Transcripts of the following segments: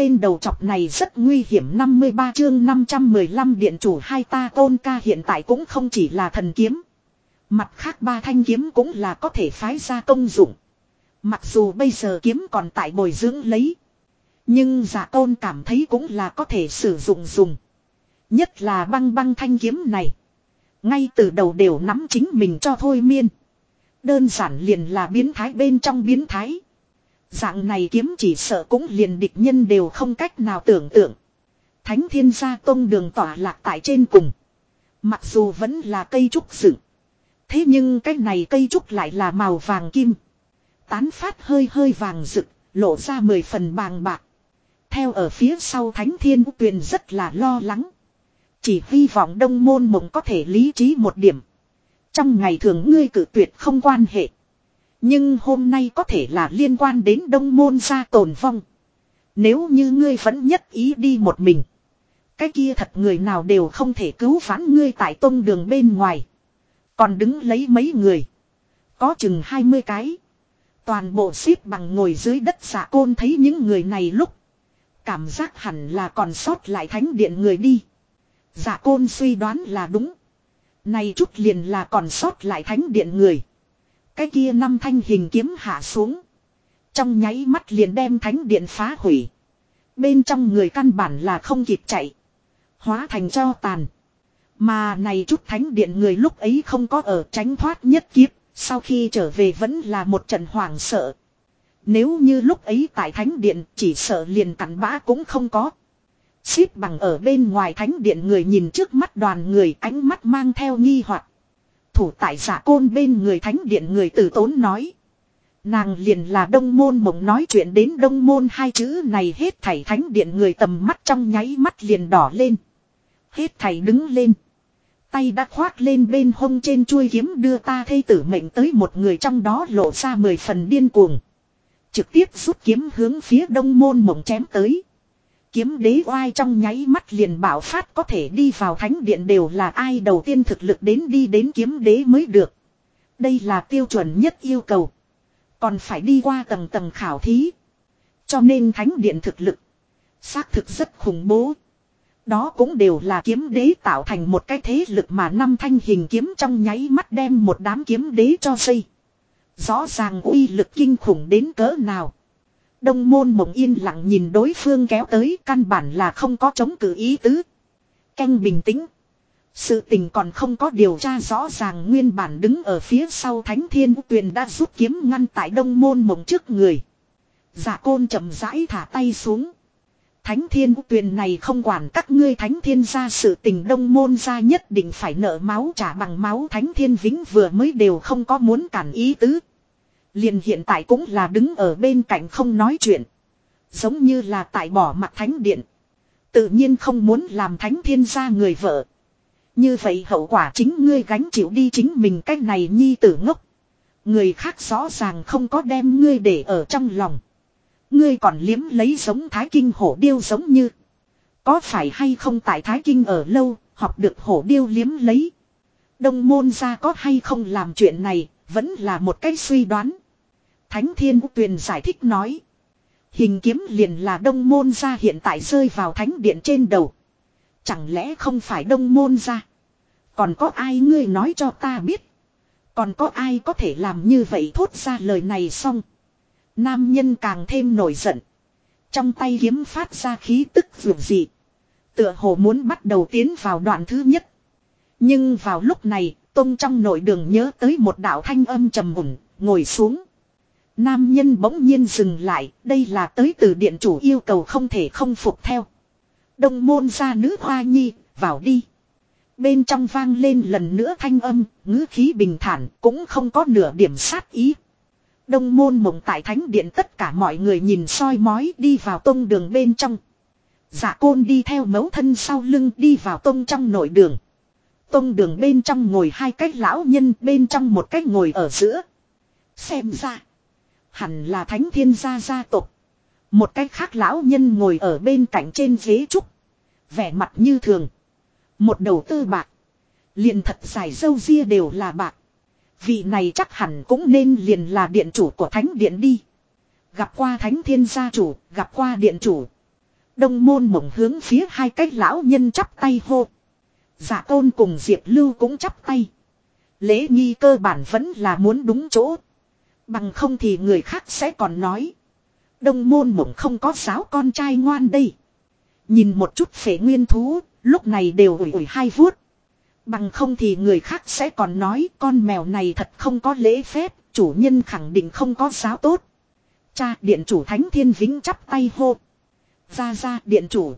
tên đầu chọc này rất nguy hiểm 53 chương 515 điện chủ hai ta tôn ca hiện tại cũng không chỉ là thần kiếm. Mặt khác ba thanh kiếm cũng là có thể phái ra công dụng. Mặc dù bây giờ kiếm còn tại bồi dưỡng lấy. Nhưng giả tôn cảm thấy cũng là có thể sử dụng dùng. Nhất là băng băng thanh kiếm này. Ngay từ đầu đều nắm chính mình cho thôi miên. Đơn giản liền là biến thái bên trong biến thái. Dạng này kiếm chỉ sợ cũng liền địch nhân đều không cách nào tưởng tượng. Thánh thiên gia tông đường tỏa lạc tại trên cùng. Mặc dù vẫn là cây trúc dựng. Thế nhưng cái này cây trúc lại là màu vàng kim. Tán phát hơi hơi vàng rực, lộ ra mười phần bàng bạc. Theo ở phía sau thánh thiên tuyền rất là lo lắng. Chỉ hy vọng đông môn mộng có thể lý trí một điểm. Trong ngày thường ngươi cử tuyệt không quan hệ. Nhưng hôm nay có thể là liên quan đến đông môn gia tồn vong. Nếu như ngươi vẫn nhất ý đi một mình. Cái kia thật người nào đều không thể cứu vãn ngươi tại tông đường bên ngoài. Còn đứng lấy mấy người. Có chừng 20 cái. Toàn bộ xếp bằng ngồi dưới đất giả côn thấy những người này lúc. Cảm giác hẳn là còn sót lại thánh điện người đi. Giả côn suy đoán là đúng. Này chút liền là còn sót lại thánh điện người. Cái kia năm thanh hình kiếm hạ xuống. Trong nháy mắt liền đem thánh điện phá hủy. Bên trong người căn bản là không kịp chạy. Hóa thành cho tàn. Mà này chút thánh điện người lúc ấy không có ở tránh thoát nhất kiếp. Sau khi trở về vẫn là một trận hoảng sợ. Nếu như lúc ấy tại thánh điện, chỉ sợ liền cắn bã cũng không có. Xếp bằng ở bên ngoài thánh điện người nhìn trước mắt đoàn người, ánh mắt mang theo nghi hoặc Thủ tại giả côn bên người thánh điện người tử tốn nói. Nàng liền là đông môn mộng nói chuyện đến đông môn hai chữ này hết thảy thánh điện người tầm mắt trong nháy mắt liền đỏ lên. Hết thảy đứng lên. Tay đã khoác lên bên hông trên chuôi kiếm đưa ta thây tử mệnh tới một người trong đó lộ ra mười phần điên cuồng. Trực tiếp rút kiếm hướng phía đông môn mộng chém tới. Kiếm đế oai trong nháy mắt liền bảo phát có thể đi vào thánh điện đều là ai đầu tiên thực lực đến đi đến kiếm đế mới được. Đây là tiêu chuẩn nhất yêu cầu. Còn phải đi qua tầng tầng khảo thí. Cho nên thánh điện thực lực. Xác thực rất khủng bố. Đó cũng đều là kiếm đế tạo thành một cái thế lực mà năm thanh hình kiếm trong nháy mắt đem một đám kiếm đế cho xây. Rõ ràng uy lực kinh khủng đến cỡ nào. Đông môn mộng yên lặng nhìn đối phương kéo tới, căn bản là không có chống cử ý tứ. Canh bình tĩnh. Sự tình còn không có điều tra rõ ràng, nguyên bản đứng ở phía sau thánh thiên tuyền đã rút kiếm ngăn tại đông môn mộng trước người. Giả dạ côn chậm rãi thả tay xuống. Thánh thiên tuyền này không quản các ngươi, thánh thiên ra sự tình đông môn ra nhất định phải nợ máu trả bằng máu thánh thiên vĩnh vừa mới đều không có muốn cản ý tứ. Liền hiện tại cũng là đứng ở bên cạnh không nói chuyện. Giống như là tại bỏ mặt thánh điện. Tự nhiên không muốn làm thánh thiên gia người vợ. Như vậy hậu quả chính ngươi gánh chịu đi chính mình cách này nhi tử ngốc. Người khác rõ ràng không có đem ngươi để ở trong lòng. Ngươi còn liếm lấy giống thái kinh hổ điêu giống như. Có phải hay không tại thái kinh ở lâu, học được hổ điêu liếm lấy. Đông môn ra có hay không làm chuyện này, vẫn là một cách suy đoán. Thánh Thiên Tuyền giải thích nói. Hình kiếm liền là đông môn ra hiện tại rơi vào thánh điện trên đầu. Chẳng lẽ không phải đông môn ra? Còn có ai ngươi nói cho ta biết? Còn có ai có thể làm như vậy thốt ra lời này xong? Nam nhân càng thêm nổi giận. Trong tay kiếm phát ra khí tức vượt dị. Tựa hồ muốn bắt đầu tiến vào đoạn thứ nhất. Nhưng vào lúc này, Tông trong nội đường nhớ tới một đạo thanh âm trầm mùn, ngồi xuống. Nam nhân bỗng nhiên dừng lại, đây là tới từ điện chủ yêu cầu không thể không phục theo. Đông môn ra nữ hoa nhi, vào đi. Bên trong vang lên lần nữa thanh âm, ngữ khí bình thản, cũng không có nửa điểm sát ý. Đông môn mộng tại thánh điện tất cả mọi người nhìn soi mói đi vào tông đường bên trong. Giả côn đi theo mấu thân sau lưng đi vào tông trong nội đường. Tông đường bên trong ngồi hai cái lão nhân bên trong một cái ngồi ở giữa. Xem ra. Hẳn là thánh thiên gia gia tộc. Một cách khác lão nhân ngồi ở bên cạnh trên ghế trúc. Vẻ mặt như thường. Một đầu tư bạc. Liền thật dài dâu ria đều là bạc. Vị này chắc hẳn cũng nên liền là điện chủ của thánh điện đi. Gặp qua thánh thiên gia chủ, gặp qua điện chủ. Đông môn mộng hướng phía hai cái lão nhân chắp tay hô. giả tôn cùng Diệp Lưu cũng chắp tay. Lễ nghi cơ bản vẫn là muốn đúng chỗ. Bằng không thì người khác sẽ còn nói. Đông môn mộng không có giáo con trai ngoan đây. Nhìn một chút phế nguyên thú, lúc này đều ủi ủi hai vuốt. Bằng không thì người khác sẽ còn nói con mèo này thật không có lễ phép, chủ nhân khẳng định không có giáo tốt. Cha điện chủ Thánh Thiên Vĩnh chắp tay hô. Ra ra điện chủ.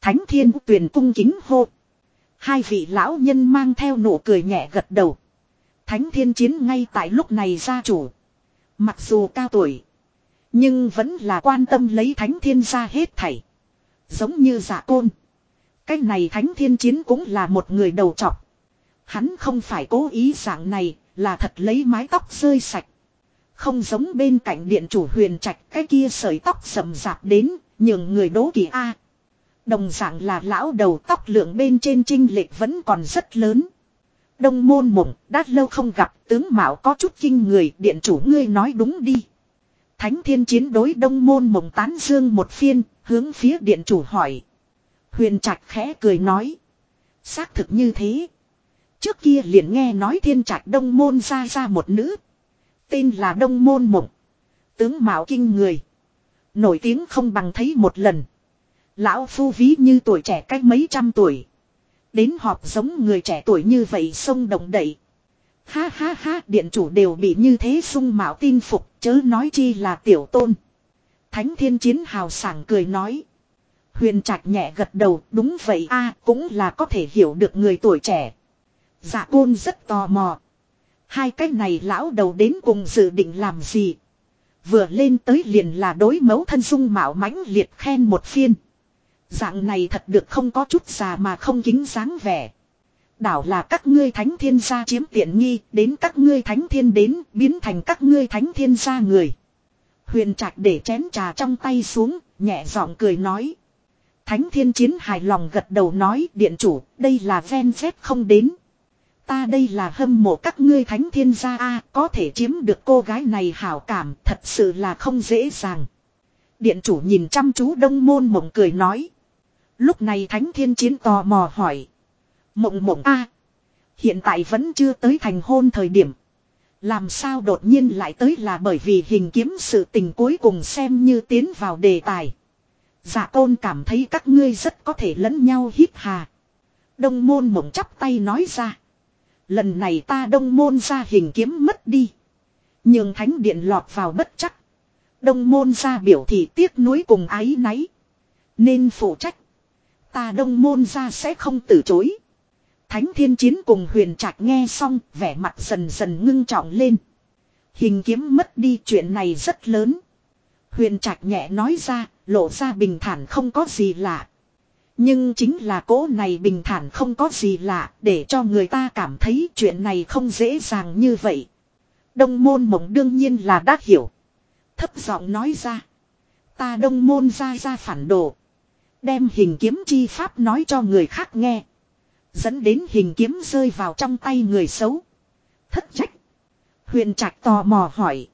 Thánh Thiên tuyển cung kính hô. Hai vị lão nhân mang theo nụ cười nhẹ gật đầu. Thánh Thiên Chiến ngay tại lúc này gia chủ. Mặc dù cao tuổi. Nhưng vẫn là quan tâm lấy Thánh Thiên ra hết thảy. Giống như giả côn. Cái này Thánh Thiên Chiến cũng là một người đầu trọc. Hắn không phải cố ý dạng này, là thật lấy mái tóc rơi sạch. Không giống bên cạnh điện chủ huyền trạch cái kia sợi tóc rậm rạp đến, nhường người đố kỳ A. Đồng dạng là lão đầu tóc lượng bên trên trinh lệch vẫn còn rất lớn. Đông môn mộng, đã lâu không gặp, tướng mạo có chút kinh người, điện chủ ngươi nói đúng đi. Thánh thiên chiến đối đông môn mộng tán dương một phiên, hướng phía điện chủ hỏi. Huyền trạch khẽ cười nói. Xác thực như thế. Trước kia liền nghe nói thiên trạch đông môn ra ra một nữ. Tên là đông môn mộng. Tướng mạo kinh người. Nổi tiếng không bằng thấy một lần. Lão phu ví như tuổi trẻ cách mấy trăm tuổi. Đến họp giống người trẻ tuổi như vậy sông động đậy. Ha ha ha, điện chủ đều bị như thế sung mạo tin phục, chớ nói chi là tiểu tôn. Thánh thiên chiến hào sảng cười nói. Huyền trạch nhẹ gật đầu, đúng vậy a, cũng là có thể hiểu được người tuổi trẻ. Dạ côn rất tò mò. Hai cái này lão đầu đến cùng dự định làm gì. Vừa lên tới liền là đối mẫu thân dung mạo mãnh liệt khen một phiên. Dạng này thật được không có chút già mà không kính dáng vẻ. Đảo là các ngươi thánh thiên gia chiếm tiện nghi, đến các ngươi thánh thiên đến, biến thành các ngươi thánh thiên gia người. Huyền trạch để chén trà trong tay xuống, nhẹ giọng cười nói. Thánh thiên chiến hài lòng gật đầu nói điện chủ, đây là ven phép không đến. Ta đây là hâm mộ các ngươi thánh thiên gia a có thể chiếm được cô gái này hảo cảm thật sự là không dễ dàng. Điện chủ nhìn chăm chú đông môn mộng cười nói. Lúc này thánh thiên chiến tò mò hỏi. Mộng mộng a Hiện tại vẫn chưa tới thành hôn thời điểm. Làm sao đột nhiên lại tới là bởi vì hình kiếm sự tình cuối cùng xem như tiến vào đề tài. Giả tôn cảm thấy các ngươi rất có thể lẫn nhau hít hà. Đông môn mộng chắp tay nói ra. Lần này ta đông môn ra hình kiếm mất đi. Nhưng thánh điện lọt vào bất chắc. Đông môn ra biểu thị tiếc nuối cùng ái náy. Nên phụ trách. Ta đông môn ra sẽ không từ chối. Thánh thiên chiến cùng huyền trạch nghe xong vẻ mặt dần dần ngưng trọng lên. Hình kiếm mất đi chuyện này rất lớn. Huyền trạch nhẹ nói ra, lộ ra bình thản không có gì lạ. Nhưng chính là cố này bình thản không có gì lạ để cho người ta cảm thấy chuyện này không dễ dàng như vậy. Đông môn mộng đương nhiên là đã hiểu. Thấp giọng nói ra. Ta đông môn ra ra phản đồ. Đem hình kiếm chi pháp nói cho người khác nghe. Dẫn đến hình kiếm rơi vào trong tay người xấu. Thất trách. Huyền trạch tò mò hỏi.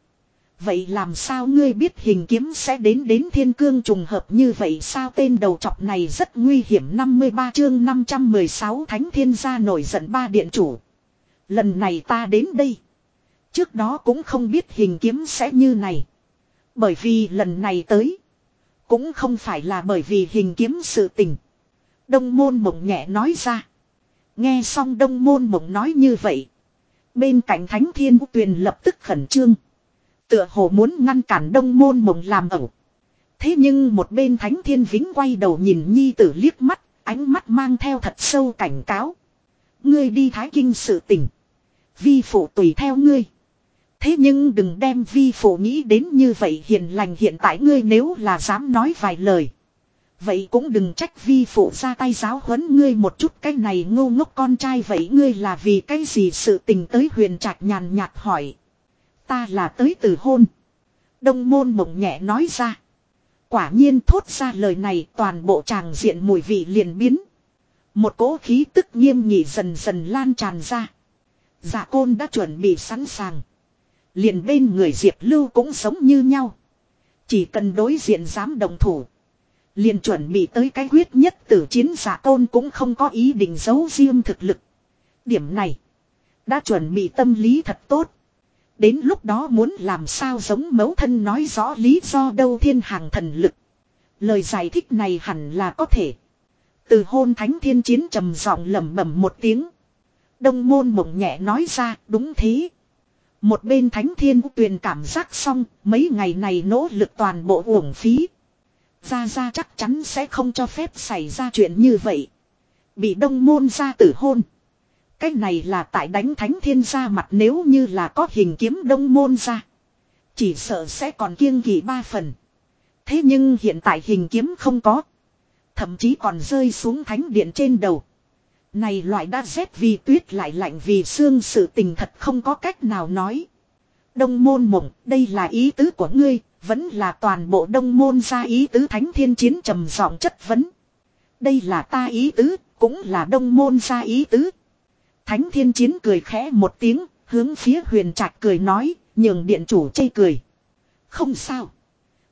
Vậy làm sao ngươi biết hình kiếm sẽ đến đến thiên cương trùng hợp như vậy sao tên đầu trọc này rất nguy hiểm 53 chương 516 thánh thiên gia nổi giận ba điện chủ. Lần này ta đến đây. Trước đó cũng không biết hình kiếm sẽ như này. Bởi vì lần này tới. Cũng không phải là bởi vì hình kiếm sự tình. Đông môn mộng nhẹ nói ra. Nghe xong đông môn mộng nói như vậy. Bên cạnh thánh thiên tuyền lập tức khẩn trương. Tựa hồ muốn ngăn cản đông môn mộng làm ẩu. Thế nhưng một bên thánh thiên vĩnh quay đầu nhìn nhi tử liếc mắt, ánh mắt mang theo thật sâu cảnh cáo. Ngươi đi thái kinh sự tình. Vi phụ tùy theo ngươi. Thế nhưng đừng đem vi phụ nghĩ đến như vậy hiền lành hiện tại ngươi nếu là dám nói vài lời. Vậy cũng đừng trách vi phụ ra tay giáo huấn ngươi một chút cái này ngu ngốc con trai vậy ngươi là vì cái gì sự tình tới huyền trạch nhàn nhạt hỏi. Ta là tới từ hôn. Đông môn mộng nhẹ nói ra. Quả nhiên thốt ra lời này toàn bộ tràng diện mùi vị liền biến. Một cỗ khí tức nghiêm nghị dần dần lan tràn ra. Dạ côn đã chuẩn bị sẵn sàng. Liền bên người Diệp Lưu cũng sống như nhau. Chỉ cần đối diện dám đồng thủ. liền chuẩn bị tới cái quyết nhất tử chiến giả tôn cũng không có ý định giấu riêng thực lực. Điểm này. Đã chuẩn bị tâm lý thật tốt. Đến lúc đó muốn làm sao giống mẫu thân nói rõ lý do đâu thiên hàng thần lực. Lời giải thích này hẳn là có thể. Từ hôn thánh thiên chiến trầm giọng lẩm bẩm một tiếng. Đông môn mộng nhẹ nói ra, đúng thế. Một bên thánh thiên tuyền cảm giác xong, mấy ngày này nỗ lực toàn bộ uổng phí. gia gia chắc chắn sẽ không cho phép xảy ra chuyện như vậy. Bị đông môn ra tử hôn. Cái này là tại đánh thánh thiên ra mặt nếu như là có hình kiếm đông môn ra. Chỉ sợ sẽ còn kiêng kỳ ba phần. Thế nhưng hiện tại hình kiếm không có. Thậm chí còn rơi xuống thánh điện trên đầu. Này loại đã rét vì tuyết lại lạnh vì xương sự tình thật không có cách nào nói. Đông môn mộng, đây là ý tứ của ngươi, vẫn là toàn bộ đông môn ra ý tứ thánh thiên chiến trầm giọng chất vấn. Đây là ta ý tứ, cũng là đông môn ra ý tứ. Thánh thiên chiến cười khẽ một tiếng, hướng phía huyền trạch cười nói, nhường điện chủ chây cười. Không sao.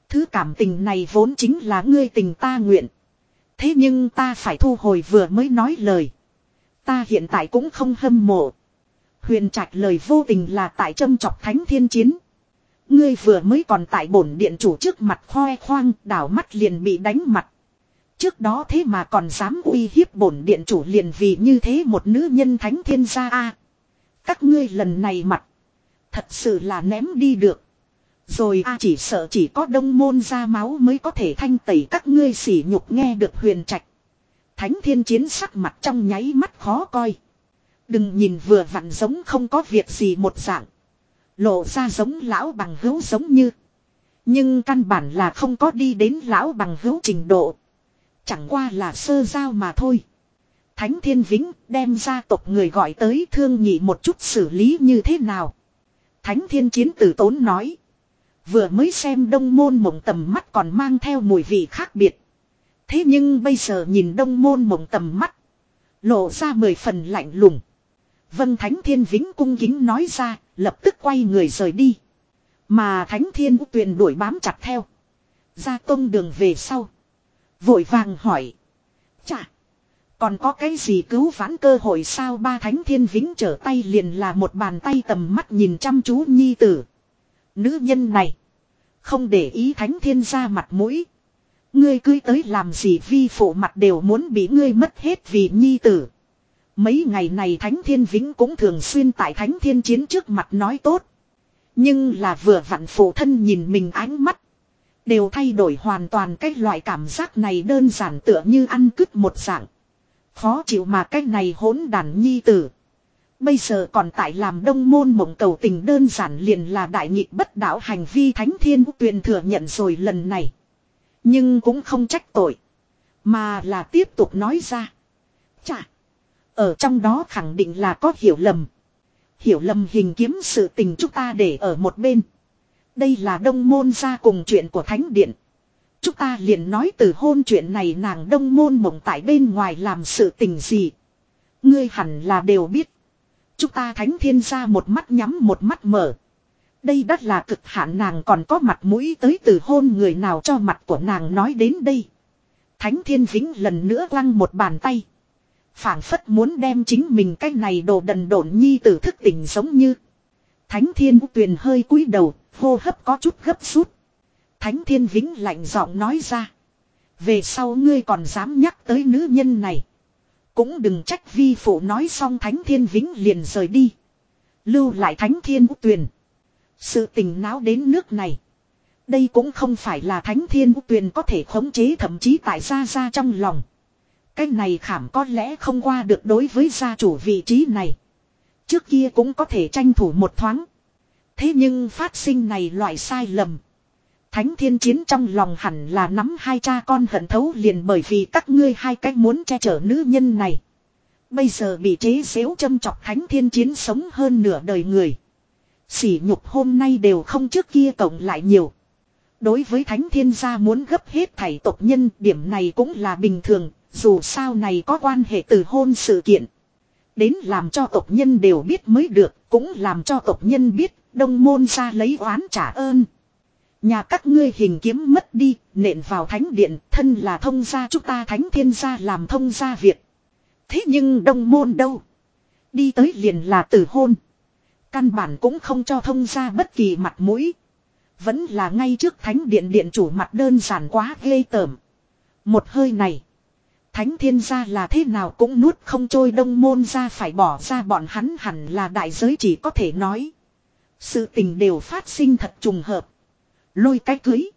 Thứ cảm tình này vốn chính là ngươi tình ta nguyện. Thế nhưng ta phải thu hồi vừa mới nói lời. Ta hiện tại cũng không hâm mộ. Huyền trạch lời vô tình là tại châm chọc thánh thiên chiến. Ngươi vừa mới còn tại bổn điện chủ trước mặt khoe khoang, đảo mắt liền bị đánh mặt. Trước đó thế mà còn dám uy hiếp bổn điện chủ liền vì như thế một nữ nhân thánh thiên gia a Các ngươi lần này mặt. Thật sự là ném đi được. Rồi a chỉ sợ chỉ có đông môn ra máu mới có thể thanh tẩy các ngươi sỉ nhục nghe được huyền trạch. Thánh thiên chiến sắc mặt trong nháy mắt khó coi. Đừng nhìn vừa vặn giống không có việc gì một dạng. Lộ ra giống lão bằng hữu giống như. Nhưng căn bản là không có đi đến lão bằng hữu trình độ. Chẳng qua là sơ giao mà thôi. Thánh Thiên Vĩnh đem gia tộc người gọi tới thương nhị một chút xử lý như thế nào. Thánh Thiên Chiến tử tốn nói. Vừa mới xem đông môn mộng tầm mắt còn mang theo mùi vị khác biệt. Thế nhưng bây giờ nhìn đông môn mộng tầm mắt. Lộ ra mười phần lạnh lùng. Vân Thánh Thiên Vĩnh cung kính nói ra, lập tức quay người rời đi. Mà Thánh Thiên Tuyền đuổi bám chặt theo. Ra tông đường về sau. Vội vàng hỏi. Chà. Còn có cái gì cứu vãn cơ hội sao ba thánh thiên vĩnh trở tay liền là một bàn tay tầm mắt nhìn chăm chú nhi tử. Nữ nhân này. Không để ý thánh thiên ra mặt mũi. Ngươi cưới tới làm gì vi phụ mặt đều muốn bị ngươi mất hết vì nhi tử. Mấy ngày này Thánh Thiên Vĩnh cũng thường xuyên tại Thánh Thiên Chiến trước mặt nói tốt. Nhưng là vừa vặn phụ thân nhìn mình ánh mắt. Đều thay đổi hoàn toàn cái loại cảm giác này đơn giản tựa như ăn cứt một dạng. Khó chịu mà cái này hỗn đàn nhi tử. Bây giờ còn tại làm đông môn mộng cầu tình đơn giản liền là đại nghịch bất đạo hành vi thánh thiên tuyền thừa nhận rồi lần này. Nhưng cũng không trách tội. Mà là tiếp tục nói ra. Chà. Ở trong đó khẳng định là có hiểu lầm. Hiểu lầm hình kiếm sự tình chúng ta để ở một bên. Đây là đông môn ra cùng chuyện của thánh điện. Chúng ta liền nói từ hôn chuyện này nàng đông môn mộng tại bên ngoài làm sự tình gì. Ngươi hẳn là đều biết. Chúng ta thánh thiên ra một mắt nhắm một mắt mở. Đây đất là cực hạn nàng còn có mặt mũi tới từ hôn người nào cho mặt của nàng nói đến đây. Thánh thiên vĩnh lần nữa lăng một bàn tay phảng phất muốn đem chính mình cái này đồ đần độn nhi tử thức tỉnh giống như. Thánh thiên tuyền hơi cúi đầu, hô hấp có chút gấp rút. Thánh thiên vĩnh lạnh giọng nói ra. Về sau ngươi còn dám nhắc tới nữ nhân này. Cũng đừng trách vi phụ nói xong thánh thiên vĩnh liền rời đi. Lưu lại thánh thiên tuyền. Sự tình náo đến nước này. Đây cũng không phải là thánh thiên tuyền có thể khống chế thậm chí tại gia gia trong lòng. Cái này khảm có lẽ không qua được đối với gia chủ vị trí này. Trước kia cũng có thể tranh thủ một thoáng. Thế nhưng phát sinh này loại sai lầm. Thánh thiên chiến trong lòng hẳn là nắm hai cha con hận thấu liền bởi vì các ngươi hai cách muốn che chở nữ nhân này. Bây giờ bị chế xếu châm chọc thánh thiên chiến sống hơn nửa đời người. Sỉ nhục hôm nay đều không trước kia cộng lại nhiều. Đối với thánh thiên gia muốn gấp hết thảy tộc nhân điểm này cũng là bình thường, dù sao này có quan hệ từ hôn sự kiện. Đến làm cho tộc nhân đều biết mới được, cũng làm cho tộc nhân biết, đông môn ra lấy oán trả ơn. Nhà các ngươi hình kiếm mất đi, nện vào thánh điện, thân là thông gia chúng ta thánh thiên gia làm thông gia việc. Thế nhưng đông môn đâu? Đi tới liền là tử hôn. Căn bản cũng không cho thông ra bất kỳ mặt mũi. Vẫn là ngay trước thánh điện điện chủ mặt đơn giản quá ghê tởm. Một hơi này. Thánh thiên gia là thế nào cũng nuốt không trôi đông môn ra phải bỏ ra bọn hắn hẳn là đại giới chỉ có thể nói. Sự tình đều phát sinh thật trùng hợp. Lôi cái cưới.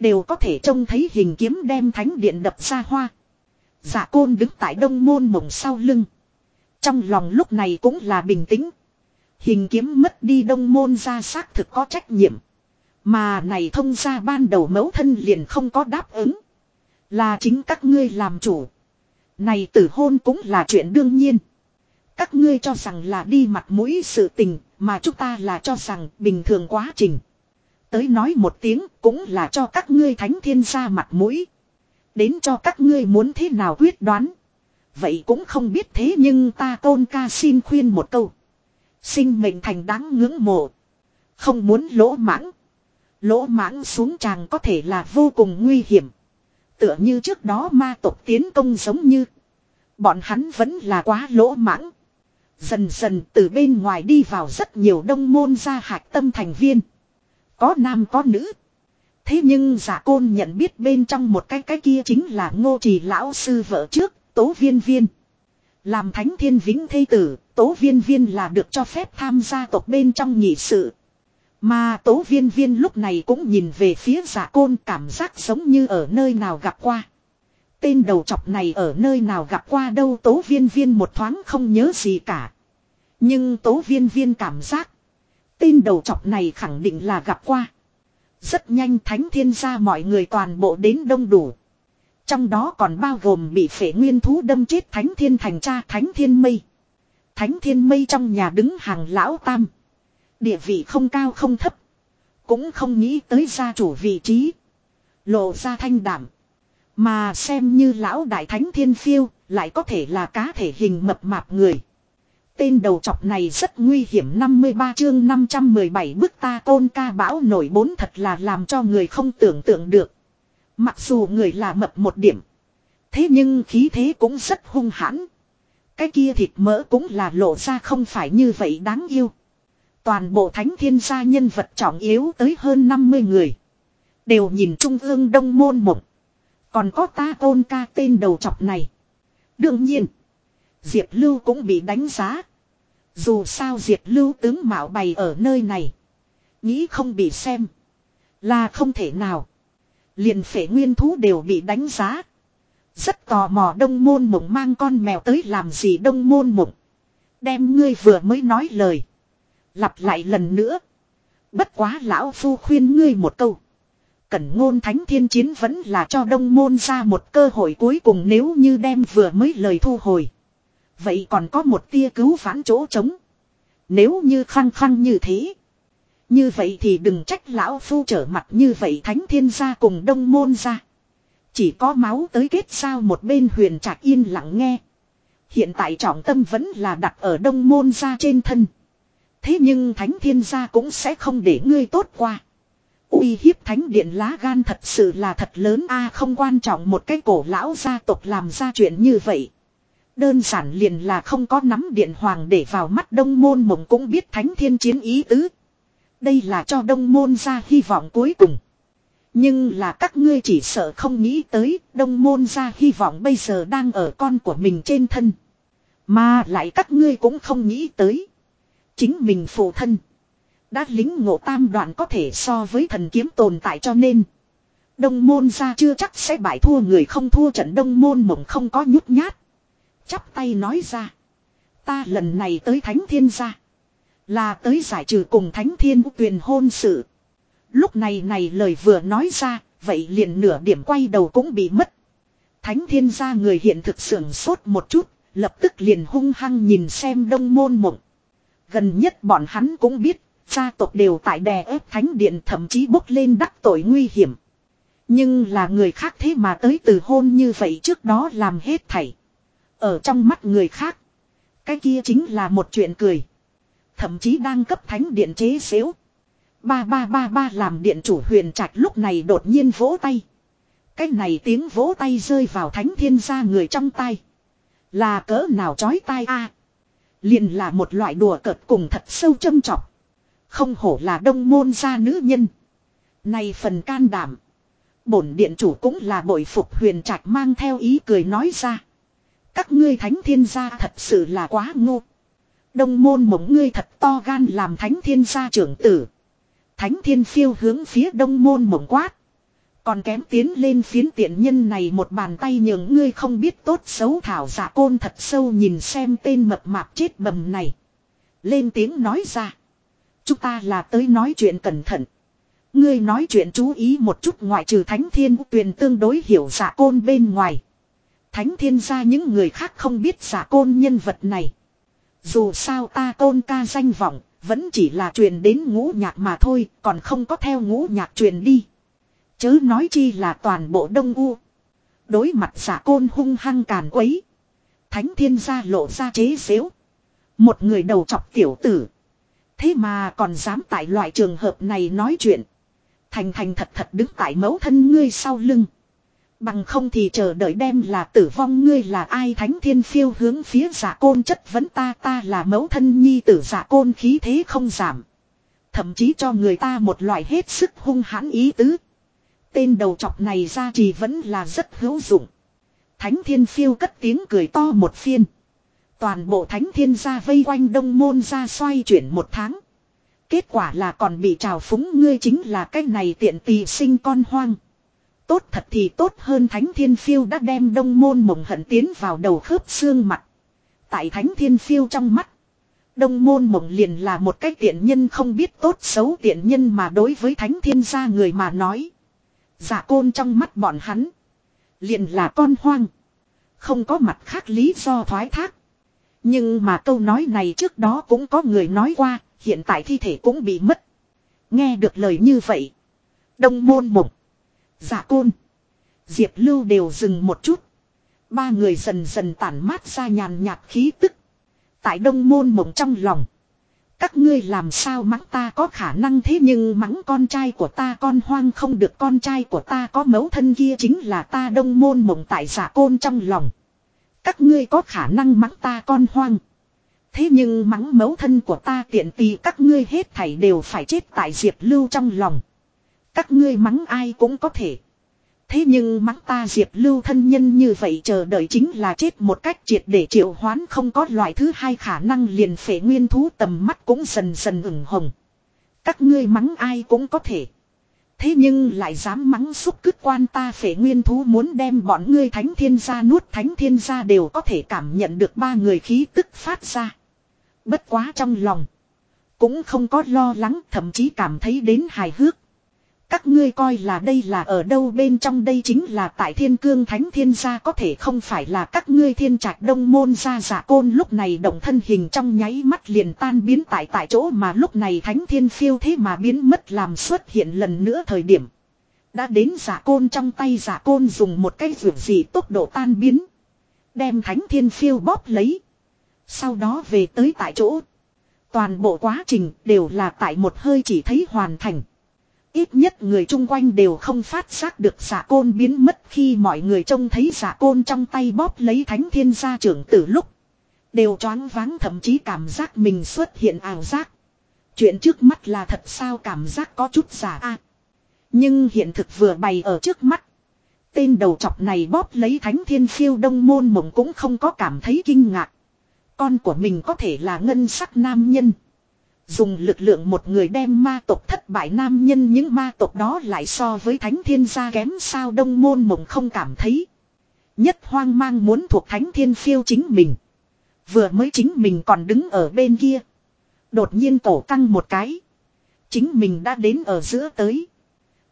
Đều có thể trông thấy hình kiếm đem thánh điện đập ra hoa. giả côn đứng tại đông môn mộng sau lưng. Trong lòng lúc này cũng là bình tĩnh. Hình kiếm mất đi đông môn ra xác thực có trách nhiệm. Mà này thông ra ban đầu mẫu thân liền không có đáp ứng. Là chính các ngươi làm chủ. Này tử hôn cũng là chuyện đương nhiên. Các ngươi cho rằng là đi mặt mũi sự tình, mà chúng ta là cho rằng bình thường quá trình. Tới nói một tiếng cũng là cho các ngươi thánh thiên ra mặt mũi. Đến cho các ngươi muốn thế nào quyết đoán. Vậy cũng không biết thế nhưng ta tôn ca xin khuyên một câu. Sinh mệnh thành đáng ngưỡng mộ. Không muốn lỗ mãng. Lỗ mãng xuống tràng có thể là vô cùng nguy hiểm. Tựa như trước đó ma tộc tiến công giống như. Bọn hắn vẫn là quá lỗ mãng. Dần dần từ bên ngoài đi vào rất nhiều đông môn gia hạch tâm thành viên. Có nam có nữ. Thế nhưng giả côn nhận biết bên trong một cái cái kia chính là ngô trì lão sư vợ trước, tố viên viên. Làm thánh thiên vĩnh thây tử, tố viên viên là được cho phép tham gia tộc bên trong nhị sự. Mà tố viên viên lúc này cũng nhìn về phía giả côn cảm giác giống như ở nơi nào gặp qua. Tên đầu chọc này ở nơi nào gặp qua đâu tố viên viên một thoáng không nhớ gì cả. Nhưng tố viên viên cảm giác. Tên đầu chọc này khẳng định là gặp qua. Rất nhanh thánh thiên gia mọi người toàn bộ đến đông đủ. Trong đó còn bao gồm bị phể nguyên thú đâm chết thánh thiên thành cha thánh thiên mây. Thánh thiên mây trong nhà đứng hàng lão tam. Địa vị không cao không thấp. Cũng không nghĩ tới gia chủ vị trí. Lộ ra thanh đảm. Mà xem như lão đại thánh thiên phiêu, lại có thể là cá thể hình mập mạp người. Tên đầu chọc này rất nguy hiểm 53 chương 517 bức ta côn ca bão nổi bốn thật là làm cho người không tưởng tượng được. Mặc dù người là mập một điểm. Thế nhưng khí thế cũng rất hung hãn. Cái kia thịt mỡ cũng là lộ ra không phải như vậy đáng yêu. Toàn bộ thánh thiên gia nhân vật trọng yếu tới hơn 50 người. Đều nhìn trung ương đông môn mộng. Còn có ta tôn ca tên đầu chọc này. Đương nhiên. Diệp Lưu cũng bị đánh giá. Dù sao Diệp Lưu tướng mạo bày ở nơi này. Nghĩ không bị xem. Là không thể nào. Liền phể nguyên thú đều bị đánh giá. Rất tò mò đông môn mộng mang con mèo tới làm gì đông môn mộng. Đem ngươi vừa mới nói lời. Lặp lại lần nữa. Bất quá lão phu khuyên ngươi một câu. Cẩn ngôn thánh thiên chiến vẫn là cho đông môn ra một cơ hội cuối cùng nếu như đem vừa mới lời thu hồi. Vậy còn có một tia cứu vãn chỗ trống. Nếu như khăng khăng như thế. Như vậy thì đừng trách lão phu trở mặt như vậy thánh thiên gia cùng đông môn gia Chỉ có máu tới kết sao một bên huyền trạc yên lặng nghe. Hiện tại trọng tâm vẫn là đặt ở đông môn gia trên thân. Thế nhưng thánh thiên gia cũng sẽ không để ngươi tốt qua. uy hiếp thánh điện lá gan thật sự là thật lớn a, không quan trọng một cái cổ lão gia tộc làm ra chuyện như vậy. Đơn giản liền là không có nắm điện hoàng để vào mắt đông môn mộng cũng biết thánh thiên chiến ý tứ. Đây là cho đông môn ra hy vọng cuối cùng. Nhưng là các ngươi chỉ sợ không nghĩ tới, đông môn ra hy vọng bây giờ đang ở con của mình trên thân. Mà lại các ngươi cũng không nghĩ tới. Chính mình phụ thân. Đã lính ngộ tam đoạn có thể so với thần kiếm tồn tại cho nên. Đông môn ra chưa chắc sẽ bại thua người không thua trận đông môn mộng không có nhút nhát. Chắp tay nói ra. Ta lần này tới thánh thiên gia. Là tới giải trừ cùng thánh thiên tuyền hôn sự. Lúc này này lời vừa nói ra, vậy liền nửa điểm quay đầu cũng bị mất. Thánh thiên gia người hiện thực sưởng sốt một chút, lập tức liền hung hăng nhìn xem đông môn mộng. Gần nhất bọn hắn cũng biết, gia tộc đều tại đè ép thánh điện thậm chí bốc lên đắc tội nguy hiểm. Nhưng là người khác thế mà tới từ hôn như vậy trước đó làm hết thảy. Ở trong mắt người khác, cái kia chính là một chuyện cười. Thậm chí đang cấp thánh điện chế xếu. Ba ba ba ba làm điện chủ huyền trạch lúc này đột nhiên vỗ tay. Cái này tiếng vỗ tay rơi vào thánh thiên gia người trong tay. Là cỡ nào chói tai a liền là một loại đùa cợt cùng thật sâu châm chọc. Không hổ là đông môn gia nữ nhân. Này phần can đảm. Bổn điện chủ cũng là bội phục huyền trạch mang theo ý cười nói ra. Các ngươi thánh thiên gia thật sự là quá ngu. Đông môn mộng ngươi thật to gan làm thánh thiên gia trưởng tử. Thánh thiên phiêu hướng phía đông môn mộng quát. Còn kém tiến lên phiến tiện nhân này một bàn tay nhường ngươi không biết tốt xấu thảo giả côn thật sâu nhìn xem tên mập mạp chết bầm này. Lên tiếng nói ra. Chúng ta là tới nói chuyện cẩn thận. Ngươi nói chuyện chú ý một chút ngoại trừ thánh thiên tuyền tương đối hiểu giả côn bên ngoài. Thánh thiên ra những người khác không biết giả côn nhân vật này. Dù sao ta tôn ca danh vọng, vẫn chỉ là truyền đến ngũ nhạc mà thôi, còn không có theo ngũ nhạc truyền đi. Chớ nói chi là toàn bộ đông u. Đối mặt giả côn hung hăng càn quấy. Thánh thiên gia lộ ra chế xếu. Một người đầu chọc tiểu tử. Thế mà còn dám tại loại trường hợp này nói chuyện. Thành thành thật thật đứng tại mẫu thân ngươi sau lưng. Bằng không thì chờ đợi đem là tử vong ngươi là ai thánh thiên phiêu hướng phía giả côn chất vấn ta ta là mẫu thân nhi tử giả côn khí thế không giảm. Thậm chí cho người ta một loại hết sức hung hãn ý tứ. Tên đầu chọc này ra trì vẫn là rất hữu dụng. Thánh thiên phiêu cất tiếng cười to một phiên. Toàn bộ thánh thiên gia vây quanh đông môn ra xoay chuyển một tháng. Kết quả là còn bị trào phúng ngươi chính là cái này tiện tỳ sinh con hoang. Tốt thật thì tốt hơn thánh thiên phiêu đã đem đông môn mộng hận tiến vào đầu khớp xương mặt. Tại thánh thiên phiêu trong mắt. Đông môn mộng liền là một cái tiện nhân không biết tốt xấu tiện nhân mà đối với thánh thiên gia người mà nói. Giả côn trong mắt bọn hắn. Liền là con hoang. Không có mặt khác lý do thoái thác. Nhưng mà câu nói này trước đó cũng có người nói qua, hiện tại thi thể cũng bị mất. Nghe được lời như vậy. Đông môn mộng. Giả côn. Diệp lưu đều dừng một chút. Ba người dần dần tản mát ra nhàn nhạt khí tức. Tại đông môn mộng trong lòng. Các ngươi làm sao mắng ta có khả năng thế nhưng mắng con trai của ta, con hoang không được, con trai của ta có mẫu thân kia chính là ta đông môn mộng tại giả côn trong lòng. Các ngươi có khả năng mắng ta con hoang. Thế nhưng mắng mẫu thân của ta tiện tì các ngươi hết thảy đều phải chết tại diệp lưu trong lòng. Các ngươi mắng ai cũng có thể. Thế nhưng mắng ta diệp lưu thân nhân như vậy chờ đợi chính là chết một cách triệt để triệu hoán không có loại thứ hai khả năng liền phệ nguyên thú tầm mắt cũng dần dần ửng hồng. Các ngươi mắng ai cũng có thể. Thế nhưng lại dám mắng xúc cứt quan ta phệ nguyên thú muốn đem bọn ngươi thánh thiên gia nuốt, thánh thiên gia đều có thể cảm nhận được ba người khí tức phát ra. Bất quá trong lòng. Cũng không có lo lắng, thậm chí cảm thấy đến hài hước. Các ngươi coi là đây là ở đâu bên trong đây chính là tại thiên cương thánh thiên gia có thể không phải là các ngươi thiên trạch đông môn gia giả côn lúc này động thân hình trong nháy mắt liền tan biến tại tại chỗ mà lúc này thánh thiên phiêu thế mà biến mất làm xuất hiện lần nữa thời điểm. Đã đến giả côn trong tay giả côn dùng một cái vượt gì tốc độ tan biến. Đem thánh thiên phiêu bóp lấy. Sau đó về tới tại chỗ. Toàn bộ quá trình đều là tại một hơi chỉ thấy hoàn thành. Ít nhất người chung quanh đều không phát giác được giả côn biến mất khi mọi người trông thấy giả côn trong tay bóp lấy thánh thiên gia trưởng từ lúc. Đều choáng váng thậm chí cảm giác mình xuất hiện ảo giác. Chuyện trước mắt là thật sao cảm giác có chút giả a Nhưng hiện thực vừa bày ở trước mắt. Tên đầu chọc này bóp lấy thánh thiên phiêu đông môn mộng cũng không có cảm thấy kinh ngạc. Con của mình có thể là ngân sắc nam nhân. Dùng lực lượng một người đem ma tộc thất bại nam nhân, những ma tộc đó lại so với thánh thiên gia kém sao đông môn mộng không cảm thấy. Nhất hoang mang muốn thuộc thánh thiên phiêu chính mình. Vừa mới chính mình còn đứng ở bên kia. Đột nhiên tổ căng một cái. Chính mình đã đến ở giữa tới.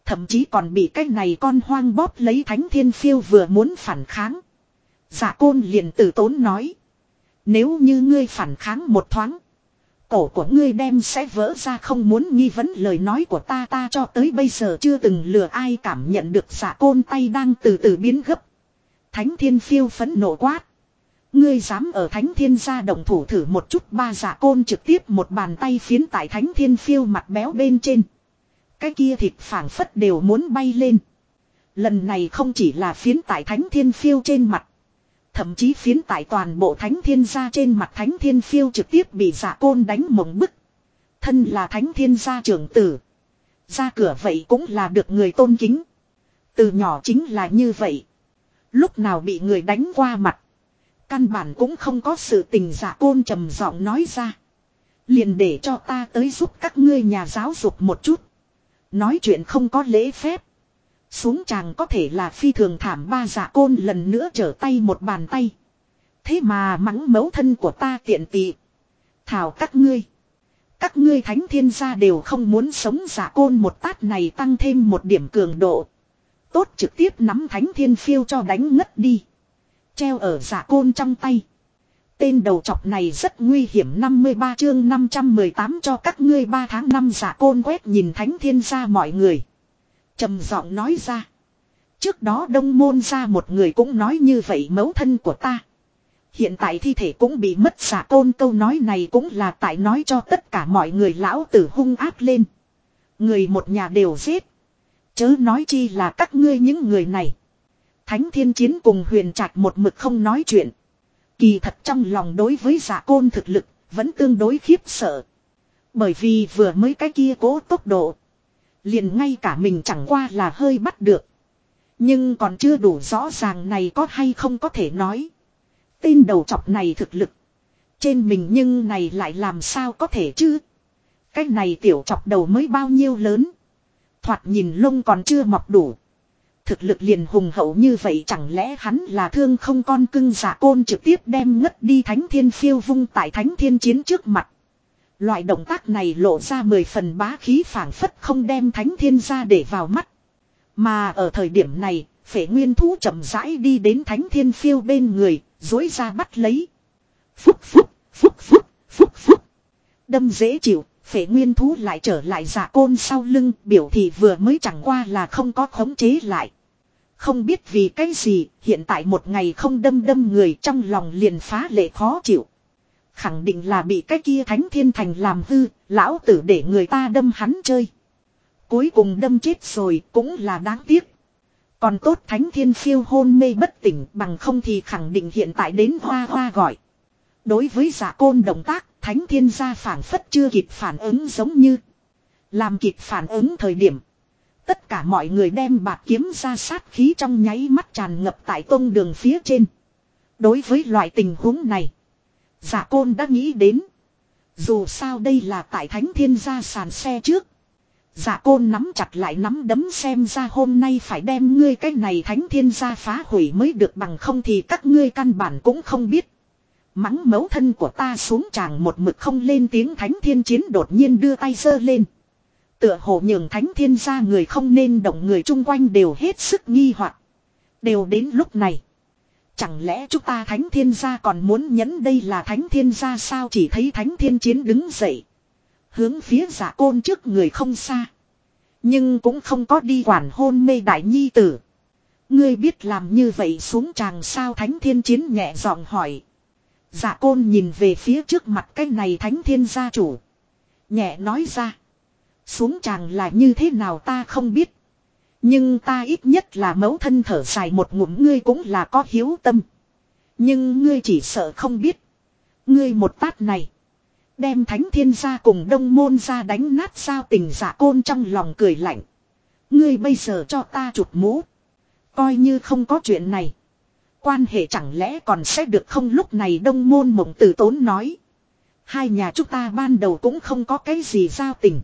Thậm chí còn bị cái này con hoang bóp lấy thánh thiên phiêu vừa muốn phản kháng. Giả côn liền tử tốn nói. Nếu như ngươi phản kháng một thoáng. Cổ của ngươi đem sẽ vỡ ra không muốn nghi vấn lời nói của ta ta cho tới bây giờ chưa từng lừa ai cảm nhận được giả côn tay đang từ từ biến gấp. Thánh thiên phiêu phấn nộ quát. Ngươi dám ở thánh thiên gia động thủ thử một chút ba giả côn trực tiếp một bàn tay phiến tại thánh thiên phiêu mặt béo bên trên. Cái kia thịt phảng phất đều muốn bay lên. Lần này không chỉ là phiến tại thánh thiên phiêu trên mặt. Thậm chí phiến tại toàn bộ thánh thiên gia trên mặt thánh thiên phiêu trực tiếp bị giả côn đánh mộng bức. Thân là thánh thiên gia trưởng tử. Ra cửa vậy cũng là được người tôn kính. Từ nhỏ chính là như vậy. Lúc nào bị người đánh qua mặt. Căn bản cũng không có sự tình giả côn trầm giọng nói ra. Liền để cho ta tới giúp các ngươi nhà giáo dục một chút. Nói chuyện không có lễ phép. Xuống chàng có thể là phi thường thảm ba giả côn lần nữa trở tay một bàn tay. Thế mà mắng mấu thân của ta tiện tị. Thảo các ngươi. Các ngươi thánh thiên gia đều không muốn sống giả côn một tát này tăng thêm một điểm cường độ. Tốt trực tiếp nắm thánh thiên phiêu cho đánh ngất đi. Treo ở giả côn trong tay. Tên đầu chọc này rất nguy hiểm 53 chương 518 cho các ngươi 3 tháng năm giả côn quét nhìn thánh thiên gia mọi người trầm giọng nói ra. Trước đó đông môn ra một người cũng nói như vậy mấu thân của ta. Hiện tại thi thể cũng bị mất xả côn câu nói này cũng là tại nói cho tất cả mọi người lão tử hung áp lên. Người một nhà đều giết. Chớ nói chi là các ngươi những người này. Thánh thiên chiến cùng huyền trạch một mực không nói chuyện. Kỳ thật trong lòng đối với giả côn thực lực vẫn tương đối khiếp sợ. Bởi vì vừa mới cái kia cố tốc độ. Liền ngay cả mình chẳng qua là hơi bắt được. Nhưng còn chưa đủ rõ ràng này có hay không có thể nói. Tên đầu chọc này thực lực. Trên mình nhưng này lại làm sao có thể chứ. Cái này tiểu chọc đầu mới bao nhiêu lớn. Thoạt nhìn lông còn chưa mọc đủ. Thực lực liền hùng hậu như vậy chẳng lẽ hắn là thương không con cưng giả côn trực tiếp đem ngất đi thánh thiên phiêu vung tại thánh thiên chiến trước mặt. Loại động tác này lộ ra mười phần bá khí phảng phất không đem thánh thiên ra để vào mắt. Mà ở thời điểm này, phể nguyên thú chậm rãi đi đến thánh thiên phiêu bên người, dối ra bắt lấy. Phúc phúc, phúc phúc, phúc phúc. Đâm dễ chịu, phể nguyên thú lại trở lại giả côn sau lưng, biểu thị vừa mới chẳng qua là không có khống chế lại. Không biết vì cái gì, hiện tại một ngày không đâm đâm người trong lòng liền phá lệ khó chịu. Khẳng định là bị cái kia thánh thiên thành làm hư, lão tử để người ta đâm hắn chơi. Cuối cùng đâm chết rồi cũng là đáng tiếc. Còn tốt thánh thiên phiêu hôn mê bất tỉnh bằng không thì khẳng định hiện tại đến hoa hoa gọi. Đối với giả côn động tác, thánh thiên gia phản phất chưa kịp phản ứng giống như. Làm kịp phản ứng thời điểm. Tất cả mọi người đem bạc kiếm ra sát khí trong nháy mắt tràn ngập tại tôn đường phía trên. Đối với loại tình huống này. Giả côn đã nghĩ đến. Dù sao đây là tại thánh thiên gia sàn xe trước. Giả côn nắm chặt lại nắm đấm xem ra hôm nay phải đem ngươi cái này thánh thiên gia phá hủy mới được bằng không thì các ngươi căn bản cũng không biết. Mắng mấu thân của ta xuống tràng một mực không lên tiếng thánh thiên chiến đột nhiên đưa tay giơ lên. Tựa hồ nhường thánh thiên gia người không nên động người chung quanh đều hết sức nghi hoặc Đều đến lúc này. Chẳng lẽ chúng ta thánh thiên gia còn muốn nhấn đây là thánh thiên gia sao chỉ thấy thánh thiên chiến đứng dậy. Hướng phía giả côn trước người không xa. Nhưng cũng không có đi quản hôn mê đại nhi tử. Ngươi biết làm như vậy xuống tràng sao thánh thiên chiến nhẹ giọng hỏi. Giả côn nhìn về phía trước mặt cái này thánh thiên gia chủ. Nhẹ nói ra. Xuống tràng là như thế nào ta không biết. Nhưng ta ít nhất là mẫu thân thở dài một ngụm, ngươi cũng là có hiếu tâm. Nhưng ngươi chỉ sợ không biết. Ngươi một tát này. Đem thánh thiên gia cùng đông môn ra đánh nát sao tình giả côn trong lòng cười lạnh. Ngươi bây giờ cho ta chụp mũ. Coi như không có chuyện này. Quan hệ chẳng lẽ còn sẽ được không lúc này đông môn mộng tử tốn nói. Hai nhà chúng ta ban đầu cũng không có cái gì giao tình.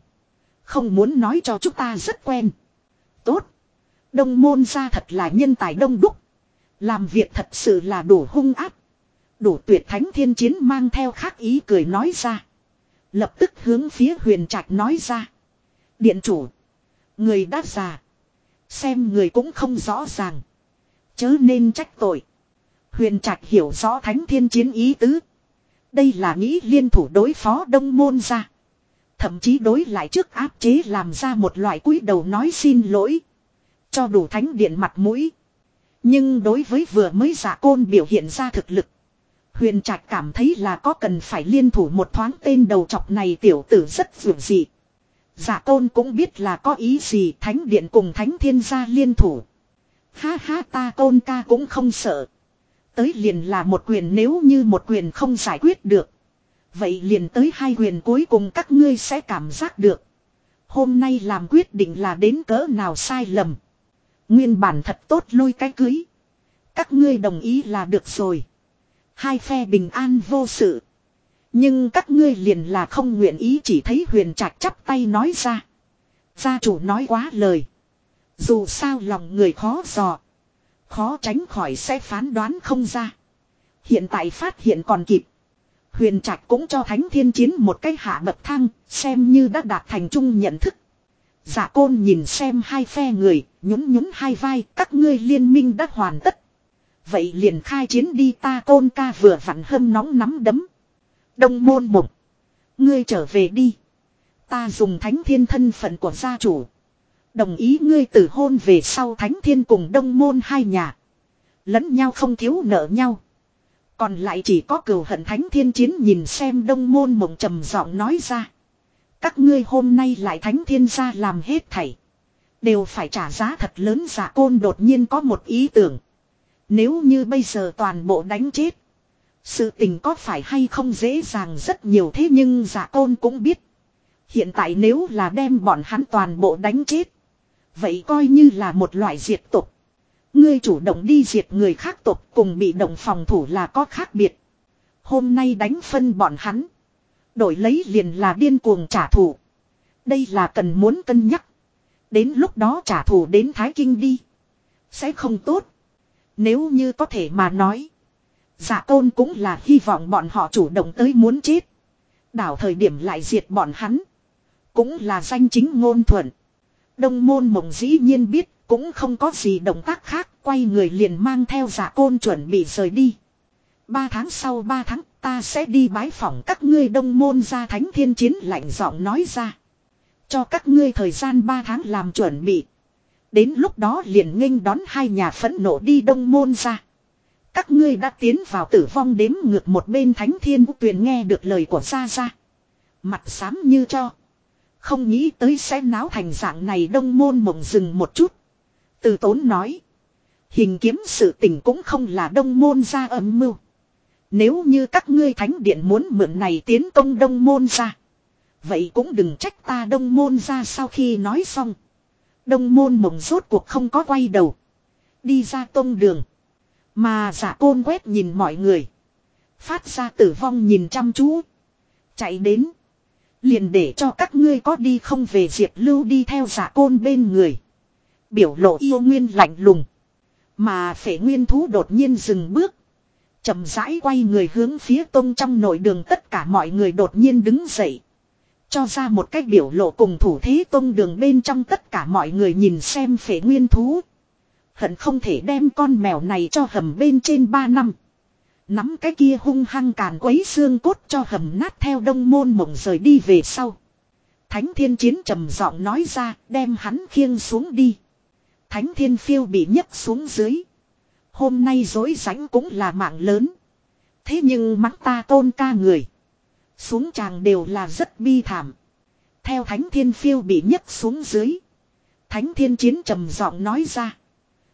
Không muốn nói cho chúng ta rất quen. Tốt. Đông môn ra thật là nhân tài đông đúc. Làm việc thật sự là đủ hung áp. Đủ tuyệt thánh thiên chiến mang theo khác ý cười nói ra. Lập tức hướng phía huyền trạch nói ra. Điện chủ. Người đã già. Xem người cũng không rõ ràng. Chớ nên trách tội. Huyền trạch hiểu rõ thánh thiên chiến ý tứ. Đây là nghĩ liên thủ đối phó đông môn ra. Thậm chí đối lại trước áp chế làm ra một loại cúi đầu nói xin lỗi. Cho đủ thánh điện mặt mũi. Nhưng đối với vừa mới giả côn biểu hiện ra thực lực. Huyền Trạch cảm thấy là có cần phải liên thủ một thoáng tên đầu chọc này tiểu tử rất vượt dị. giả tôn cũng biết là có ý gì thánh điện cùng thánh thiên gia liên thủ. Ha ha ta tôn ca cũng không sợ. Tới liền là một quyền nếu như một quyền không giải quyết được. Vậy liền tới hai quyền cuối cùng các ngươi sẽ cảm giác được. Hôm nay làm quyết định là đến cỡ nào sai lầm. Nguyên bản thật tốt lôi cái cưới. Các ngươi đồng ý là được rồi. Hai phe bình an vô sự. Nhưng các ngươi liền là không nguyện ý chỉ thấy huyền trạch chắp tay nói ra. Gia chủ nói quá lời. Dù sao lòng người khó dò. Khó tránh khỏi sẽ phán đoán không ra. Hiện tại phát hiện còn kịp. Huyền trạch cũng cho thánh thiên chiến một cái hạ bậc thang, xem như đã đạt thành chung nhận thức. Giả côn nhìn xem hai phe người, nhún nhún hai vai, các ngươi liên minh đã hoàn tất. Vậy liền khai chiến đi ta côn ca vừa vặn hâm nóng nắm đấm. Đông môn mộng. Ngươi trở về đi. Ta dùng thánh thiên thân phận của gia chủ. Đồng ý ngươi tử hôn về sau thánh thiên cùng đông môn hai nhà. Lẫn nhau không thiếu nợ nhau. Còn lại chỉ có cừu hận thánh thiên chiến nhìn xem đông môn mộng trầm giọng nói ra. Các ngươi hôm nay lại thánh thiên gia làm hết thảy. Đều phải trả giá thật lớn giả côn đột nhiên có một ý tưởng. Nếu như bây giờ toàn bộ đánh chết. Sự tình có phải hay không dễ dàng rất nhiều thế nhưng giả côn cũng biết. Hiện tại nếu là đem bọn hắn toàn bộ đánh chết. Vậy coi như là một loại diệt tục. Ngươi chủ động đi diệt người khác tục cùng bị động phòng thủ là có khác biệt. Hôm nay đánh phân bọn hắn. Đổi lấy liền là điên cuồng trả thù. Đây là cần muốn cân nhắc. Đến lúc đó trả thù đến Thái Kinh đi. Sẽ không tốt. Nếu như có thể mà nói. Giả tôn cũng là hy vọng bọn họ chủ động tới muốn chết. Đảo thời điểm lại diệt bọn hắn. Cũng là danh chính ngôn thuận. Đông môn mộng dĩ nhiên biết cũng không có gì động tác khác. Quay người liền mang theo dạ giả côn chuẩn bị rời đi. Ba tháng sau, ba tháng ta sẽ đi bái phỏng các ngươi đông môn ra thánh thiên chiến, lạnh giọng nói ra. Cho các ngươi thời gian ba tháng làm chuẩn bị. Đến lúc đó liền nghênh đón hai nhà phẫn nộ đi đông môn ra. Các ngươi đã tiến vào tử vong đếm ngược một bên thánh thiên tuyền nghe được lời của gia gia. Mặt xám như cho. Không nghĩ tới sẽ náo thành dạng này đông môn mộng dừng một chút. Từ tốn nói. Hình kiếm sự tình cũng không là đông môn ra âm mưu. Nếu như các ngươi thánh điện muốn mượn này tiến công đông môn ra. Vậy cũng đừng trách ta đông môn ra sau khi nói xong. Đông môn mộng rốt cuộc không có quay đầu. Đi ra tông đường. Mà giả côn quét nhìn mọi người. Phát ra tử vong nhìn chăm chú. Chạy đến. Liền để cho các ngươi có đi không về diệt lưu đi theo giả côn bên người. Biểu lộ yêu nguyên lạnh lùng. Mà phể nguyên thú đột nhiên dừng bước chậm rãi quay người hướng phía tông trong nội đường tất cả mọi người đột nhiên đứng dậy. Cho ra một cách biểu lộ cùng thủ thế tông đường bên trong tất cả mọi người nhìn xem phế nguyên thú. Hận không thể đem con mèo này cho hầm bên trên ba năm. Nắm cái kia hung hăng càn quấy xương cốt cho hầm nát theo đông môn mộng rời đi về sau. Thánh thiên chiến trầm giọng nói ra, đem hắn khiêng xuống đi. Thánh thiên phiêu bị nhấc xuống dưới. Hôm nay dối rãnh cũng là mạng lớn. Thế nhưng mắng ta tôn ca người. Xuống chàng đều là rất bi thảm. Theo thánh thiên phiêu bị nhấc xuống dưới. Thánh thiên chiến trầm giọng nói ra.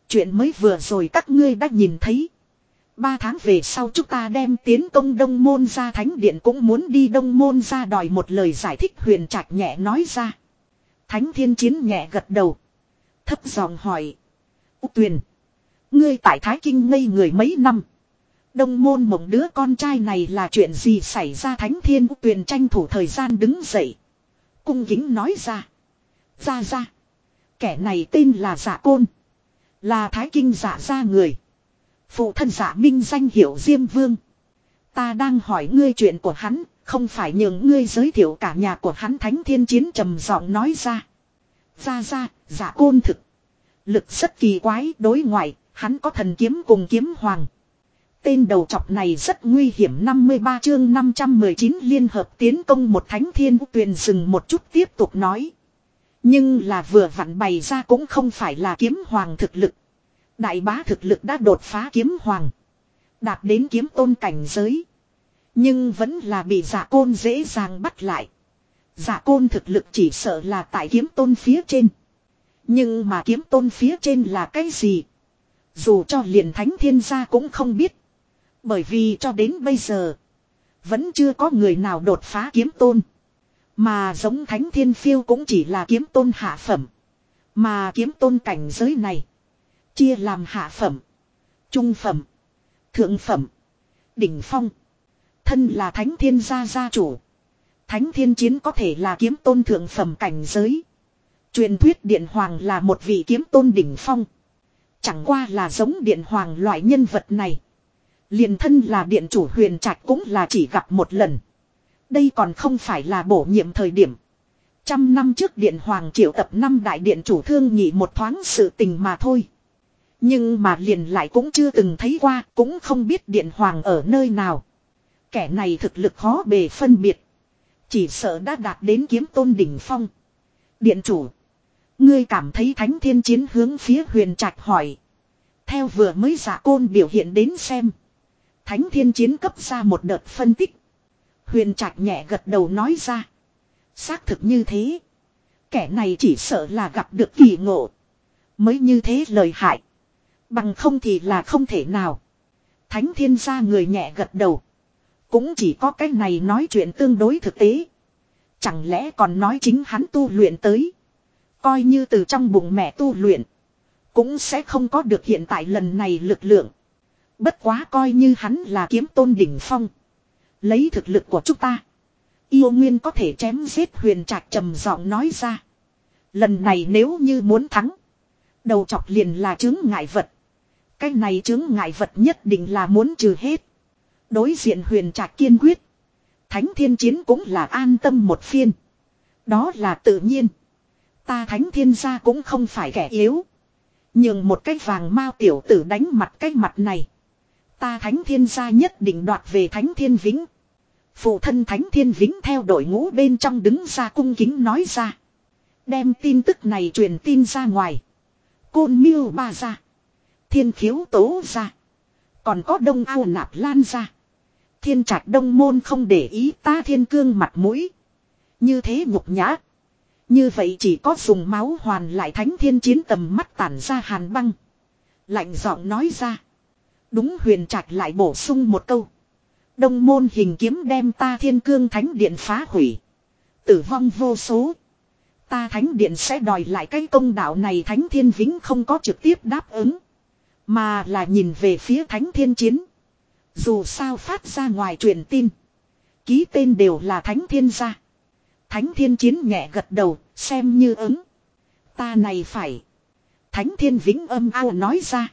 Chuyện mới vừa rồi các ngươi đã nhìn thấy. Ba tháng về sau chúng ta đem tiến công đông môn ra thánh điện cũng muốn đi đông môn ra đòi một lời giải thích huyền trạch nhẹ nói ra. Thánh thiên chiến nhẹ gật đầu. Thấp giọng hỏi. Úc tuyền. Ngươi tại Thái Kinh ngây người mấy năm. Đông môn mộng đứa con trai này là chuyện gì xảy ra thánh thiên tuyền tranh thủ thời gian đứng dậy. Cung kính nói ra. Ra ra. Kẻ này tên là giả côn. Là thái kinh dạ giả ra người. Phụ thân giả minh danh hiệu Diêm Vương. Ta đang hỏi ngươi chuyện của hắn, không phải nhường ngươi giới thiệu cả nhà của hắn thánh thiên chiến trầm giọng nói ra. Ra ra, giả côn thực. Lực rất kỳ quái, đối ngoại, hắn có thần kiếm cùng kiếm hoàng. Tên đầu chọc này rất nguy hiểm 53 chương 519 liên hợp tiến công một thánh thiên tuyền dừng một chút tiếp tục nói. Nhưng là vừa vặn bày ra cũng không phải là kiếm hoàng thực lực. Đại bá thực lực đã đột phá kiếm hoàng. Đạt đến kiếm tôn cảnh giới. Nhưng vẫn là bị giả côn dễ dàng bắt lại. Giả côn thực lực chỉ sợ là tại kiếm tôn phía trên. Nhưng mà kiếm tôn phía trên là cái gì? Dù cho liền thánh thiên gia cũng không biết. Bởi vì cho đến bây giờ. Vẫn chưa có người nào đột phá kiếm tôn. Mà giống thánh thiên phiêu cũng chỉ là kiếm tôn hạ phẩm. Mà kiếm tôn cảnh giới này. Chia làm hạ phẩm. Trung phẩm. Thượng phẩm. Đỉnh phong. Thân là thánh thiên gia gia chủ. Thánh thiên chiến có thể là kiếm tôn thượng phẩm cảnh giới. Truyền thuyết điện hoàng là một vị kiếm tôn đỉnh phong. Chẳng qua là giống điện hoàng loại nhân vật này. Liền thân là điện chủ huyền trạch cũng là chỉ gặp một lần. Đây còn không phải là bổ nhiệm thời điểm. Trăm năm trước điện hoàng triệu tập năm đại điện chủ thương nhị một thoáng sự tình mà thôi. Nhưng mà liền lại cũng chưa từng thấy qua, cũng không biết điện hoàng ở nơi nào. Kẻ này thực lực khó bề phân biệt. Chỉ sợ đã đạt đến kiếm tôn đỉnh phong. Điện chủ. Ngươi cảm thấy thánh thiên chiến hướng phía huyền trạch hỏi. Theo vừa mới giả côn biểu hiện đến xem. Thánh thiên chiến cấp ra một đợt phân tích. Huyền trạch nhẹ gật đầu nói ra. Xác thực như thế. Kẻ này chỉ sợ là gặp được kỳ ngộ. Mới như thế lời hại. Bằng không thì là không thể nào. Thánh thiên gia người nhẹ gật đầu. Cũng chỉ có cái này nói chuyện tương đối thực tế. Chẳng lẽ còn nói chính hắn tu luyện tới. Coi như từ trong bụng mẹ tu luyện. Cũng sẽ không có được hiện tại lần này lực lượng. Bất quá coi như hắn là kiếm tôn đỉnh phong. Lấy thực lực của chúng ta. Yêu Nguyên có thể chém giết huyền trạch trầm giọng nói ra. Lần này nếu như muốn thắng. Đầu chọc liền là chứng ngại vật. Cái này chứng ngại vật nhất định là muốn trừ hết. Đối diện huyền trạch kiên quyết. Thánh thiên chiến cũng là an tâm một phiên. Đó là tự nhiên. Ta thánh thiên gia cũng không phải kẻ yếu. Nhưng một cái vàng mao tiểu tử đánh mặt cái mặt này. Ta thánh thiên gia nhất định đoạt về thánh thiên vĩnh. Phụ thân thánh thiên vĩnh theo đội ngũ bên trong đứng ra cung kính nói ra. Đem tin tức này truyền tin ra ngoài. Côn miêu ba ra. Thiên khiếu tố ra. Còn có đông ao nạp lan ra. Thiên trạch đông môn không để ý ta thiên cương mặt mũi. Như thế nhục nhã. Như vậy chỉ có dùng máu hoàn lại thánh thiên chiến tầm mắt tản ra hàn băng. Lạnh giọng nói ra. Đúng huyền trạch lại bổ sung một câu. Đông môn hình kiếm đem ta thiên cương thánh điện phá hủy. Tử vong vô số. Ta thánh điện sẽ đòi lại cái công đạo này thánh thiên vĩnh không có trực tiếp đáp ứng. Mà là nhìn về phía thánh thiên chiến. Dù sao phát ra ngoài truyền tin. Ký tên đều là thánh thiên gia. Thánh thiên chiến nhẹ gật đầu, xem như ứng. Ta này phải. Thánh thiên vĩnh âm ao nói ra.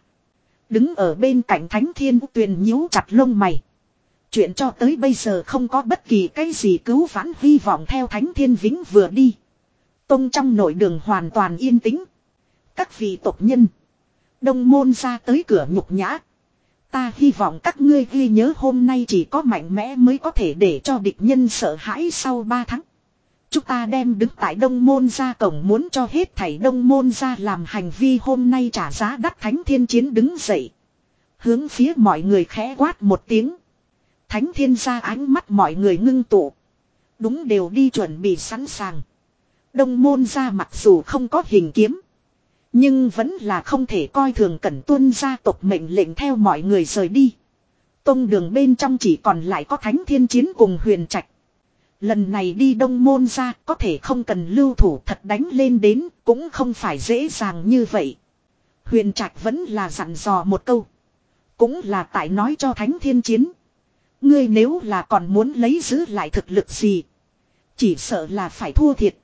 Đứng ở bên cạnh thánh thiên tuyền nhíu chặt lông mày. Chuyện cho tới bây giờ không có bất kỳ cái gì cứu vãn hy vọng theo thánh thiên vĩnh vừa đi. Tông trong nội đường hoàn toàn yên tĩnh. Các vị tộc nhân. Đông môn ra tới cửa nhục nhã. Ta hy vọng các ngươi ghi nhớ hôm nay chỉ có mạnh mẽ mới có thể để cho địch nhân sợ hãi sau 3 tháng. Chúng ta đem đứng tại đông môn ra cổng muốn cho hết thảy đông môn ra làm hành vi hôm nay trả giá đắt thánh thiên chiến đứng dậy. Hướng phía mọi người khẽ quát một tiếng. Thánh thiên ra ánh mắt mọi người ngưng tụ. Đúng đều đi chuẩn bị sẵn sàng. Đông môn ra mặc dù không có hình kiếm. Nhưng vẫn là không thể coi thường cẩn tuân gia tộc mệnh lệnh theo mọi người rời đi. Tông đường bên trong chỉ còn lại có thánh thiên chiến cùng huyền trạch. Lần này đi đông môn ra, có thể không cần lưu thủ thật đánh lên đến, cũng không phải dễ dàng như vậy. Huyền trạch vẫn là dặn dò một câu. Cũng là tại nói cho thánh thiên chiến. Ngươi nếu là còn muốn lấy giữ lại thực lực gì. Chỉ sợ là phải thua thiệt.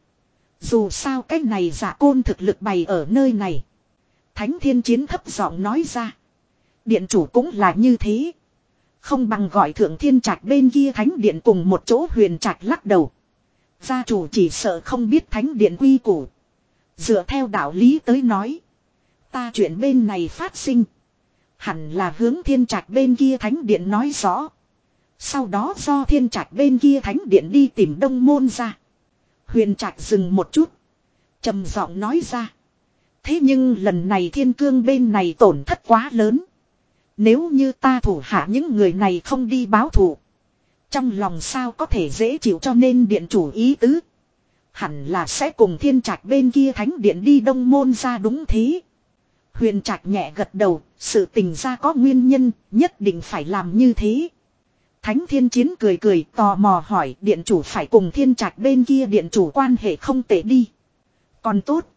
Dù sao cái này giả côn thực lực bày ở nơi này. Thánh thiên chiến thấp giọng nói ra. Điện chủ cũng là như thế. Không bằng gọi thượng thiên trạch bên kia thánh điện cùng một chỗ huyền trạch lắc đầu. Gia chủ chỉ sợ không biết thánh điện quy củ. Dựa theo đạo lý tới nói. Ta chuyện bên này phát sinh. Hẳn là hướng thiên trạch bên kia thánh điện nói rõ. Sau đó do thiên trạch bên kia thánh điện đi tìm đông môn ra. Huyền trạch dừng một chút. trầm giọng nói ra. Thế nhưng lần này thiên cương bên này tổn thất quá lớn. Nếu như ta thủ hạ những người này không đi báo thù. Trong lòng sao có thể dễ chịu cho nên điện chủ ý tứ. Hẳn là sẽ cùng thiên trạch bên kia thánh điện đi đông môn ra đúng thế. Huyền trạch nhẹ gật đầu, sự tình ra có nguyên nhân, nhất định phải làm như thế. Thánh thiên chiến cười cười tò mò hỏi điện chủ phải cùng thiên trạch bên kia điện chủ quan hệ không tệ đi. Còn tốt.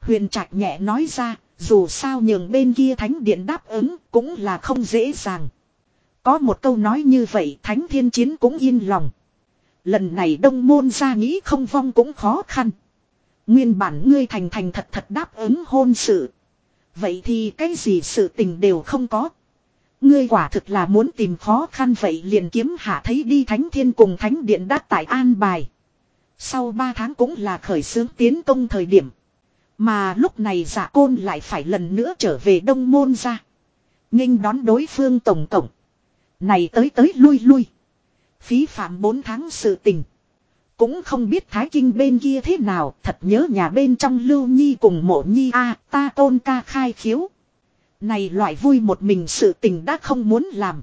Huyền trạch nhẹ nói ra, dù sao nhường bên kia thánh điện đáp ứng cũng là không dễ dàng. Có một câu nói như vậy, thánh thiên chiến cũng yên lòng. Lần này đông môn ra nghĩ không vong cũng khó khăn. Nguyên bản ngươi thành thành thật thật đáp ứng hôn sự. Vậy thì cái gì sự tình đều không có. Ngươi quả thực là muốn tìm khó khăn vậy liền kiếm hạ thấy đi thánh thiên cùng thánh điện đắc tại an bài. Sau 3 tháng cũng là khởi xướng tiến công thời điểm. Mà lúc này giả côn lại phải lần nữa trở về đông môn ra. nghênh đón đối phương tổng tổng. Này tới tới lui lui. Phí phạm 4 tháng sự tình. Cũng không biết Thái Kinh bên kia thế nào, thật nhớ nhà bên trong Lưu Nhi cùng mộ Nhi a ta tôn ca khai khiếu. Này loại vui một mình sự tình đã không muốn làm.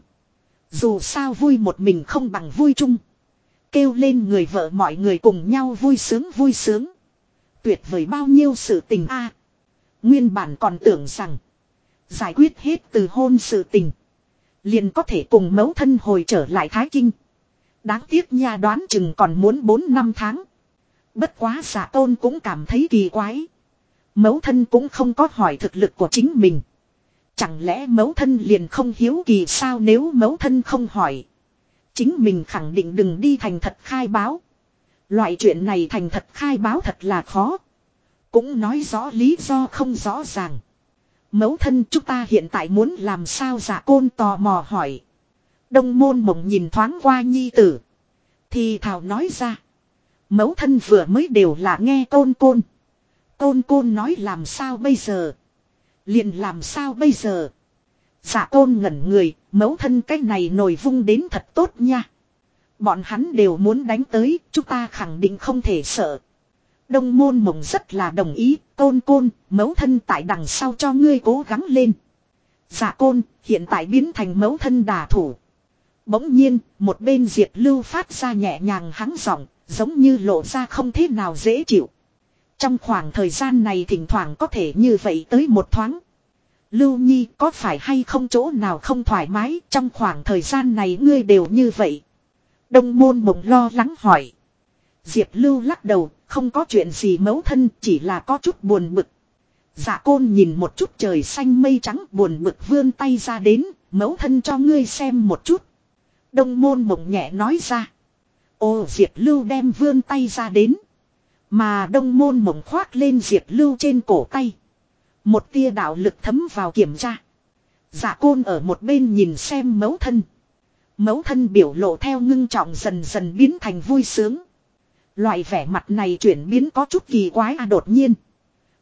Dù sao vui một mình không bằng vui chung. Kêu lên người vợ mọi người cùng nhau vui sướng vui sướng. Tuyệt vời bao nhiêu sự tình a Nguyên bản còn tưởng rằng. Giải quyết hết từ hôn sự tình. Liền có thể cùng mẫu thân hồi trở lại Thái Kinh. Đáng tiếc nha đoán chừng còn muốn 4 năm tháng. Bất quá giả tôn cũng cảm thấy kỳ quái. Mẫu thân cũng không có hỏi thực lực của chính mình. Chẳng lẽ mẫu thân liền không hiếu kỳ sao nếu mẫu thân không hỏi. Chính mình khẳng định đừng đi thành thật khai báo. Loại chuyện này thành thật khai báo thật là khó. Cũng nói rõ lý do không rõ ràng. Mẫu thân chúng ta hiện tại muốn làm sao giả côn tò mò hỏi. Đông môn mộng nhìn thoáng qua nhi tử. Thì thảo nói ra. Mẫu thân vừa mới đều là nghe côn côn. Côn côn nói làm sao bây giờ. Liền làm sao bây giờ. Giả côn ngẩn người. Mẫu thân cái này nổi vung đến thật tốt nha. Bọn hắn đều muốn đánh tới. Chúng ta khẳng định không thể sợ. Đông môn mộng rất là đồng ý. Côn côn. Mẫu thân tại đằng sau cho ngươi cố gắng lên. Dạ côn hiện tại biến thành mẫu thân đà thủ. Bỗng nhiên, một bên Diệp Lưu phát ra nhẹ nhàng hắng giọng, giống như lộ ra không thế nào dễ chịu. Trong khoảng thời gian này thỉnh thoảng có thể như vậy tới một thoáng. Lưu Nhi có phải hay không chỗ nào không thoải mái trong khoảng thời gian này ngươi đều như vậy. Đông môn mộng lo lắng hỏi. Diệp Lưu lắc đầu, không có chuyện gì mấu thân chỉ là có chút buồn bực. Dạ côn nhìn một chút trời xanh mây trắng buồn bực vươn tay ra đến, mấu thân cho ngươi xem một chút. Đông môn mộng nhẹ nói ra. Ô Diệp Lưu đem vươn tay ra đến. Mà đông môn mộng khoác lên Diệp Lưu trên cổ tay. Một tia đạo lực thấm vào kiểm tra. Dạ côn ở một bên nhìn xem mấu thân mẫu thân biểu lộ theo ngưng trọng dần dần biến thành vui sướng. Loại vẻ mặt này chuyển biến có chút kỳ quái à đột nhiên.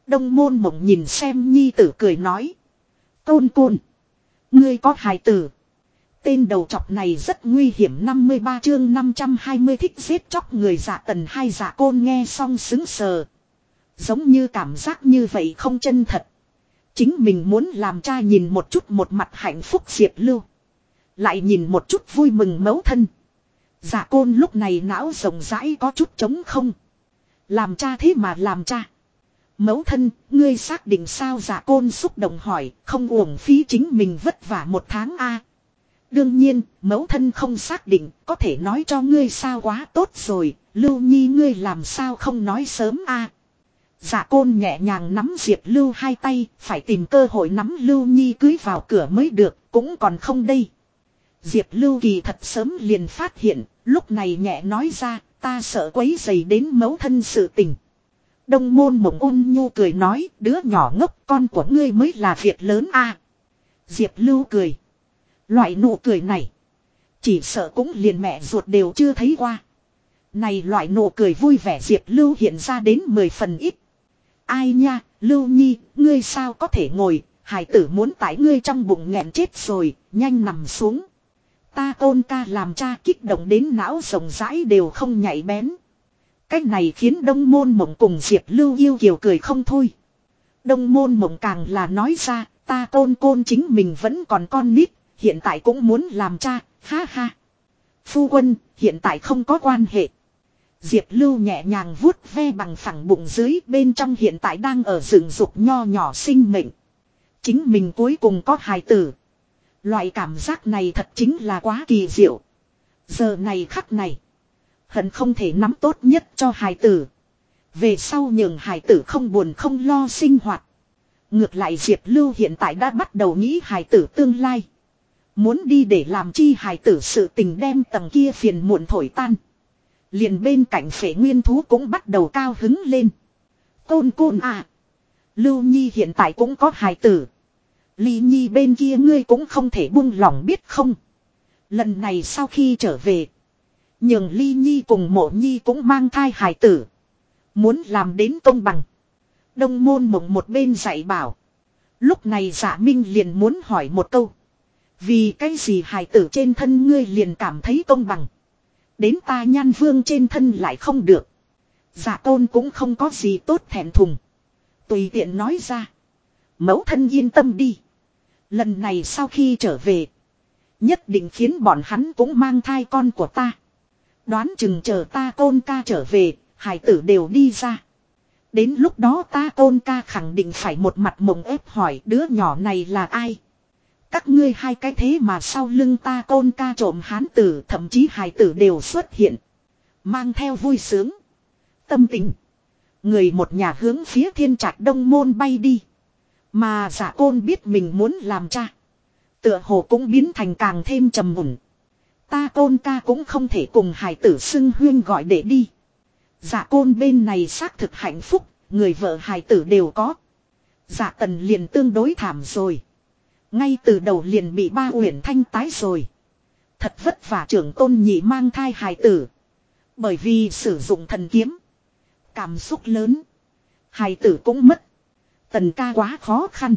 Đông môn mộng nhìn xem nhi tử cười nói. Côn côn. Ngươi có hài tử. Tên đầu chọc này rất nguy hiểm 53 chương 520 thích giết chóc người giả tần hai giả côn nghe xong xứng sờ. Giống như cảm giác như vậy không chân thật. Chính mình muốn làm cha nhìn một chút một mặt hạnh phúc diệp lưu. Lại nhìn một chút vui mừng mấu thân. giả côn lúc này não rộng rãi có chút trống không. Làm cha thế mà làm cha. Mẫu thân, ngươi xác định sao giả côn xúc động hỏi, không uổng phí chính mình vất vả một tháng a Đương nhiên, mẫu thân không xác định, có thể nói cho ngươi sao quá tốt rồi, Lưu Nhi ngươi làm sao không nói sớm a giả côn nhẹ nhàng nắm Diệp Lưu hai tay, phải tìm cơ hội nắm Lưu Nhi cưới vào cửa mới được, cũng còn không đây. Diệp Lưu kỳ thật sớm liền phát hiện, lúc này nhẹ nói ra, ta sợ quấy dày đến mẫu thân sự tình. Đông môn mộng ôn nhu cười nói, đứa nhỏ ngốc con của ngươi mới là việc lớn a Diệp Lưu cười. Loại nụ cười này. Chỉ sợ cũng liền mẹ ruột đều chưa thấy qua. Này loại nụ cười vui vẻ Diệp Lưu hiện ra đến mười phần ít. Ai nha, Lưu Nhi, ngươi sao có thể ngồi, hải tử muốn tải ngươi trong bụng nghẹn chết rồi, nhanh nằm xuống. Ta tôn ca làm cha kích động đến não rộng rãi đều không nhảy bén. Cách này khiến đông môn mộng cùng Diệp Lưu yêu kiều cười không thôi. Đông môn mộng càng là nói ra, ta tôn côn chính mình vẫn còn con nít, hiện tại cũng muốn làm cha, ha ha. Phu quân, hiện tại không có quan hệ. Diệp Lưu nhẹ nhàng vuốt ve bằng phẳng bụng dưới bên trong hiện tại đang ở rừng dục nho nhỏ sinh mệnh. Chính mình cuối cùng có hài tử. Loại cảm giác này thật chính là quá kỳ diệu. Giờ này khắc này. Hận không thể nắm tốt nhất cho hài tử. Về sau nhường hài tử không buồn không lo sinh hoạt. Ngược lại Diệp Lưu hiện tại đã bắt đầu nghĩ hài tử tương lai. Muốn đi để làm chi hài tử sự tình đem tầng kia phiền muộn thổi tan. Liền bên cạnh phế nguyên thú cũng bắt đầu cao hứng lên. Côn côn à. Lưu Nhi hiện tại cũng có hài tử. Ly Nhi bên kia ngươi cũng không thể buông lòng biết không. Lần này sau khi trở về. Nhường Ly Nhi cùng mộ Nhi cũng mang thai hài tử. Muốn làm đến công bằng. Đông môn mộng một bên dạy bảo. Lúc này giả minh liền muốn hỏi một câu. Vì cái gì hài tử trên thân ngươi liền cảm thấy công bằng. Đến ta nhan vương trên thân lại không được. Giả tôn cũng không có gì tốt thẹn thùng. Tùy tiện nói ra. Mẫu thân yên tâm đi. Lần này sau khi trở về. Nhất định khiến bọn hắn cũng mang thai con của ta. Đoán chừng chờ ta tôn ca trở về. Hải tử đều đi ra. Đến lúc đó ta tôn ca khẳng định phải một mặt mộng ép hỏi đứa nhỏ này là ai. Các ngươi hai cái thế mà sau lưng ta tôn ca trộm hán tử, thậm chí hải tử đều xuất hiện. Mang theo vui sướng. Tâm tình. Người một nhà hướng phía thiên trạch đông môn bay đi. Mà giả côn biết mình muốn làm cha. Tựa hồ cũng biến thành càng thêm trầm mùn. Ta côn ca cũng không thể cùng hài tử xưng huyên gọi để đi. Giả côn bên này xác thực hạnh phúc, người vợ hài tử đều có. Giả tần liền tương đối thảm rồi. Ngay từ đầu liền bị ba uyển thanh tái rồi. Thật vất vả trưởng tôn nhị mang thai hài tử. Bởi vì sử dụng thần kiếm. Cảm xúc lớn. Hài tử cũng mất. Tần ca quá khó khăn.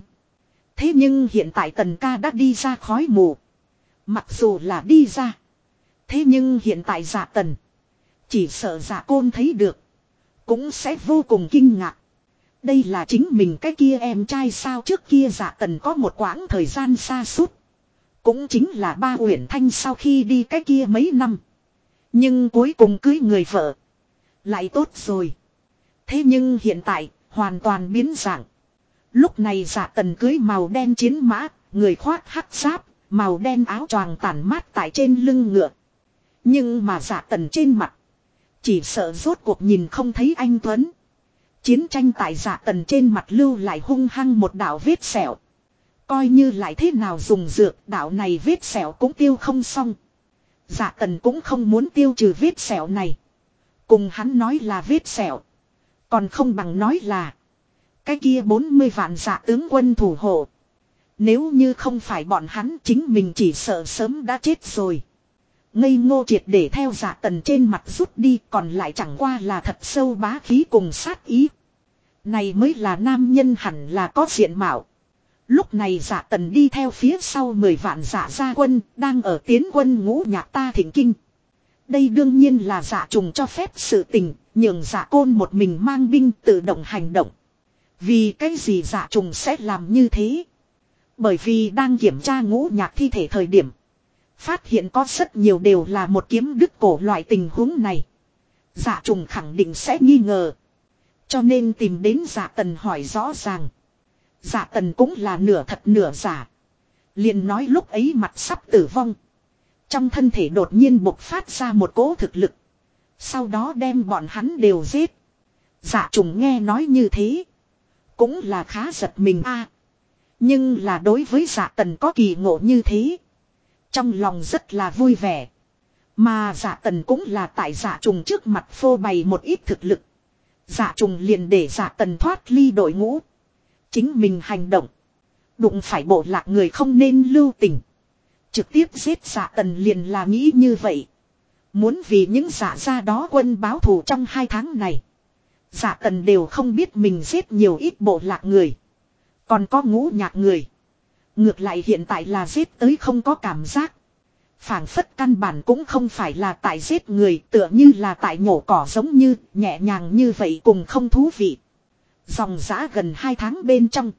Thế nhưng hiện tại tần ca đã đi ra khói mù. Mặc dù là đi ra. Thế nhưng hiện tại giả tần. Chỉ sợ giả côn thấy được. Cũng sẽ vô cùng kinh ngạc. Đây là chính mình cái kia em trai sao trước kia giả tần có một quãng thời gian xa suốt. Cũng chính là ba uyển thanh sau khi đi cái kia mấy năm. Nhưng cuối cùng cưới người vợ. Lại tốt rồi. Thế nhưng hiện tại, hoàn toàn biến dạng. Lúc này giả tần cưới màu đen chiến mã, người khoác hắc giáp, màu đen áo choàng tản mát tại trên lưng ngựa. Nhưng mà giả tần trên mặt. Chỉ sợ rốt cuộc nhìn không thấy anh Tuấn. Chiến tranh tại giả tần trên mặt lưu lại hung hăng một đạo vết sẹo. Coi như lại thế nào dùng dược đạo này vết sẹo cũng tiêu không xong. Giả tần cũng không muốn tiêu trừ vết sẹo này. Cùng hắn nói là vết sẹo. Còn không bằng nói là. Cái kia 40 vạn giả tướng quân thủ hộ. Nếu như không phải bọn hắn chính mình chỉ sợ sớm đã chết rồi. Ngây ngô triệt để theo giả tần trên mặt rút đi còn lại chẳng qua là thật sâu bá khí cùng sát ý. Này mới là nam nhân hẳn là có diện mạo. Lúc này giả tần đi theo phía sau 10 vạn giả gia quân đang ở tiến quân ngũ nhạc ta thỉnh kinh. Đây đương nhiên là giả trùng cho phép sự tình, nhường giả côn một mình mang binh tự động hành động. Vì cái gì giả trùng sẽ làm như thế? Bởi vì đang kiểm tra ngũ nhạc thi thể thời điểm. Phát hiện có rất nhiều đều là một kiếm đức cổ loại tình huống này. Giả trùng khẳng định sẽ nghi ngờ. Cho nên tìm đến giả tần hỏi rõ ràng. Giả tần cũng là nửa thật nửa giả. liền nói lúc ấy mặt sắp tử vong. Trong thân thể đột nhiên bộc phát ra một cỗ thực lực. Sau đó đem bọn hắn đều giết. Giả trùng nghe nói như thế. Cũng là khá giật mình a Nhưng là đối với giả tần có kỳ ngộ như thế. Trong lòng rất là vui vẻ. Mà giả tần cũng là tại giả trùng trước mặt phô bày một ít thực lực. Giả trùng liền để giả tần thoát ly đội ngũ. Chính mình hành động. Đụng phải bộ lạc người không nên lưu tình. Trực tiếp giết giả tần liền là nghĩ như vậy. Muốn vì những giả ra đó quân báo thù trong hai tháng này. Giả tần đều không biết mình giết nhiều ít bộ lạc người. Còn có ngũ nhạc người. Ngược lại hiện tại là giết tới không có cảm giác. phảng phất căn bản cũng không phải là tại giết người, tựa như là tại nhổ cỏ giống như, nhẹ nhàng như vậy cùng không thú vị. Dòng giã gần hai tháng bên trong.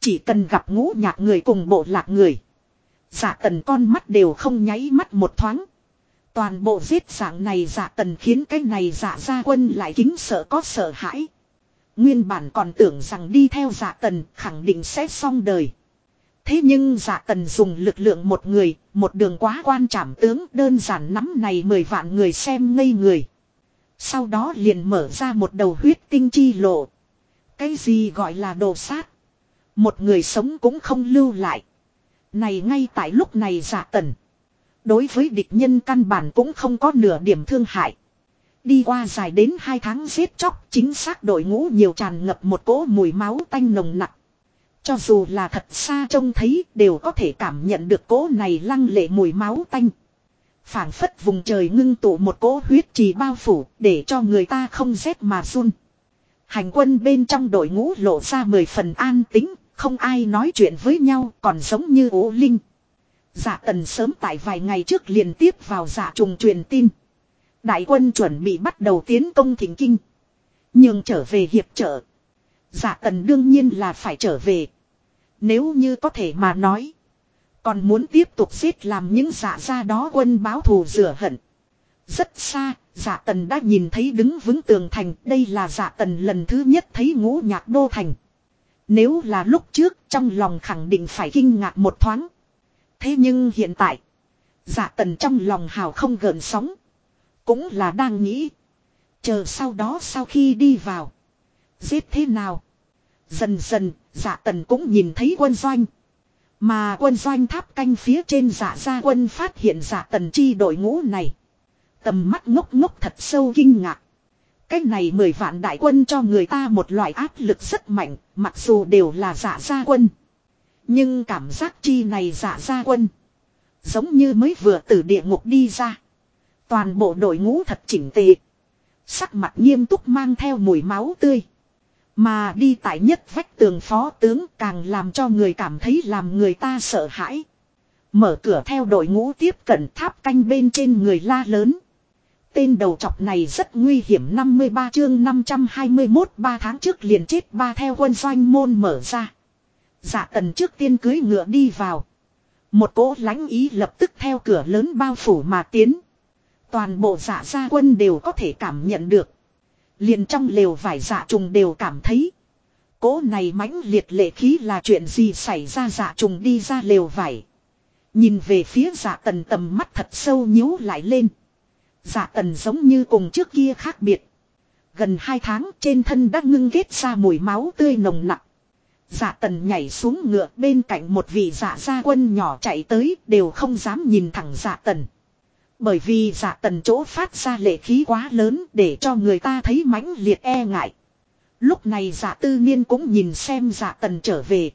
Chỉ cần gặp ngũ nhạc người cùng bộ lạc người. Giả tần con mắt đều không nháy mắt một thoáng. Toàn bộ giết dạng này dạ tần khiến cái này dạ gia quân lại kính sợ có sợ hãi. Nguyên bản còn tưởng rằng đi theo dạ tần khẳng định sẽ xong đời. Thế nhưng dạ tần dùng lực lượng một người, một đường quá quan trảm tướng đơn giản nắm này mười vạn người xem ngây người. Sau đó liền mở ra một đầu huyết tinh chi lộ. Cái gì gọi là đồ sát? Một người sống cũng không lưu lại. Này ngay tại lúc này dạ tần. Đối với địch nhân căn bản cũng không có nửa điểm thương hại. Đi qua dài đến hai tháng giết chóc chính xác đội ngũ nhiều tràn ngập một cỗ mùi máu tanh nồng nặng. Cho dù là thật xa trông thấy đều có thể cảm nhận được cỗ này lăng lệ mùi máu tanh. phảng phất vùng trời ngưng tụ một cỗ huyết trì bao phủ để cho người ta không rét mà run. Hành quân bên trong đội ngũ lộ ra mười phần an tính, không ai nói chuyện với nhau còn giống như ố linh. Dạ tần sớm tại vài ngày trước liền tiếp vào dạ trùng truyền tin. Đại quân chuẩn bị bắt đầu tiến công thỉnh kinh. Nhưng trở về hiệp trợ. Dạ tần đương nhiên là phải trở về. Nếu như có thể mà nói. Còn muốn tiếp tục giết làm những dạ ra đó quân báo thù rửa hận. Rất xa, dạ tần đã nhìn thấy đứng vững tường thành. Đây là dạ tần lần thứ nhất thấy ngũ nhạc đô thành. Nếu là lúc trước trong lòng khẳng định phải kinh ngạc một thoáng. Thế nhưng hiện tại. Dạ tần trong lòng hào không gợn sóng. Cũng là đang nghĩ. Chờ sau đó sau khi đi vào. Giết thế nào. Dần dần dạ tần cũng nhìn thấy quân doanh. Mà quân doanh tháp canh phía trên dạ gia quân phát hiện dạ tần chi đội ngũ này. Tầm mắt ngốc ngốc thật sâu kinh ngạc. Cách này mười vạn đại quân cho người ta một loại áp lực rất mạnh, mặc dù đều là dạ gia quân. Nhưng cảm giác chi này dạ ra quân. Giống như mới vừa từ địa ngục đi ra. Toàn bộ đội ngũ thật chỉnh tề. Sắc mặt nghiêm túc mang theo mùi máu tươi. Mà đi tại nhất vách tường phó tướng càng làm cho người cảm thấy làm người ta sợ hãi. Mở cửa theo đội ngũ tiếp cận tháp canh bên trên người la lớn. Tên đầu chọc này rất nguy hiểm 53 chương 521 3 tháng trước liền chết ba theo quân doanh môn mở ra. Dạ tần trước tiên cưới ngựa đi vào. Một cỗ lãnh ý lập tức theo cửa lớn bao phủ mà tiến. Toàn bộ dạ gia quân đều có thể cảm nhận được. Liền trong lều vải dạ trùng đều cảm thấy. Cỗ này mãnh liệt lệ khí là chuyện gì xảy ra dạ trùng đi ra lều vải. Nhìn về phía dạ tần tầm mắt thật sâu nhíu lại lên. Dạ tần giống như cùng trước kia khác biệt. Gần hai tháng trên thân đã ngưng kết ra mùi máu tươi nồng nặng. Dạ tần nhảy xuống ngựa bên cạnh một vị dạ gia quân nhỏ chạy tới, đều không dám nhìn thẳng dạ tần. Bởi vì dạ tần chỗ phát ra lệ khí quá lớn để cho người ta thấy mãnh liệt e ngại. Lúc này dạ tư niên cũng nhìn xem dạ tần trở về.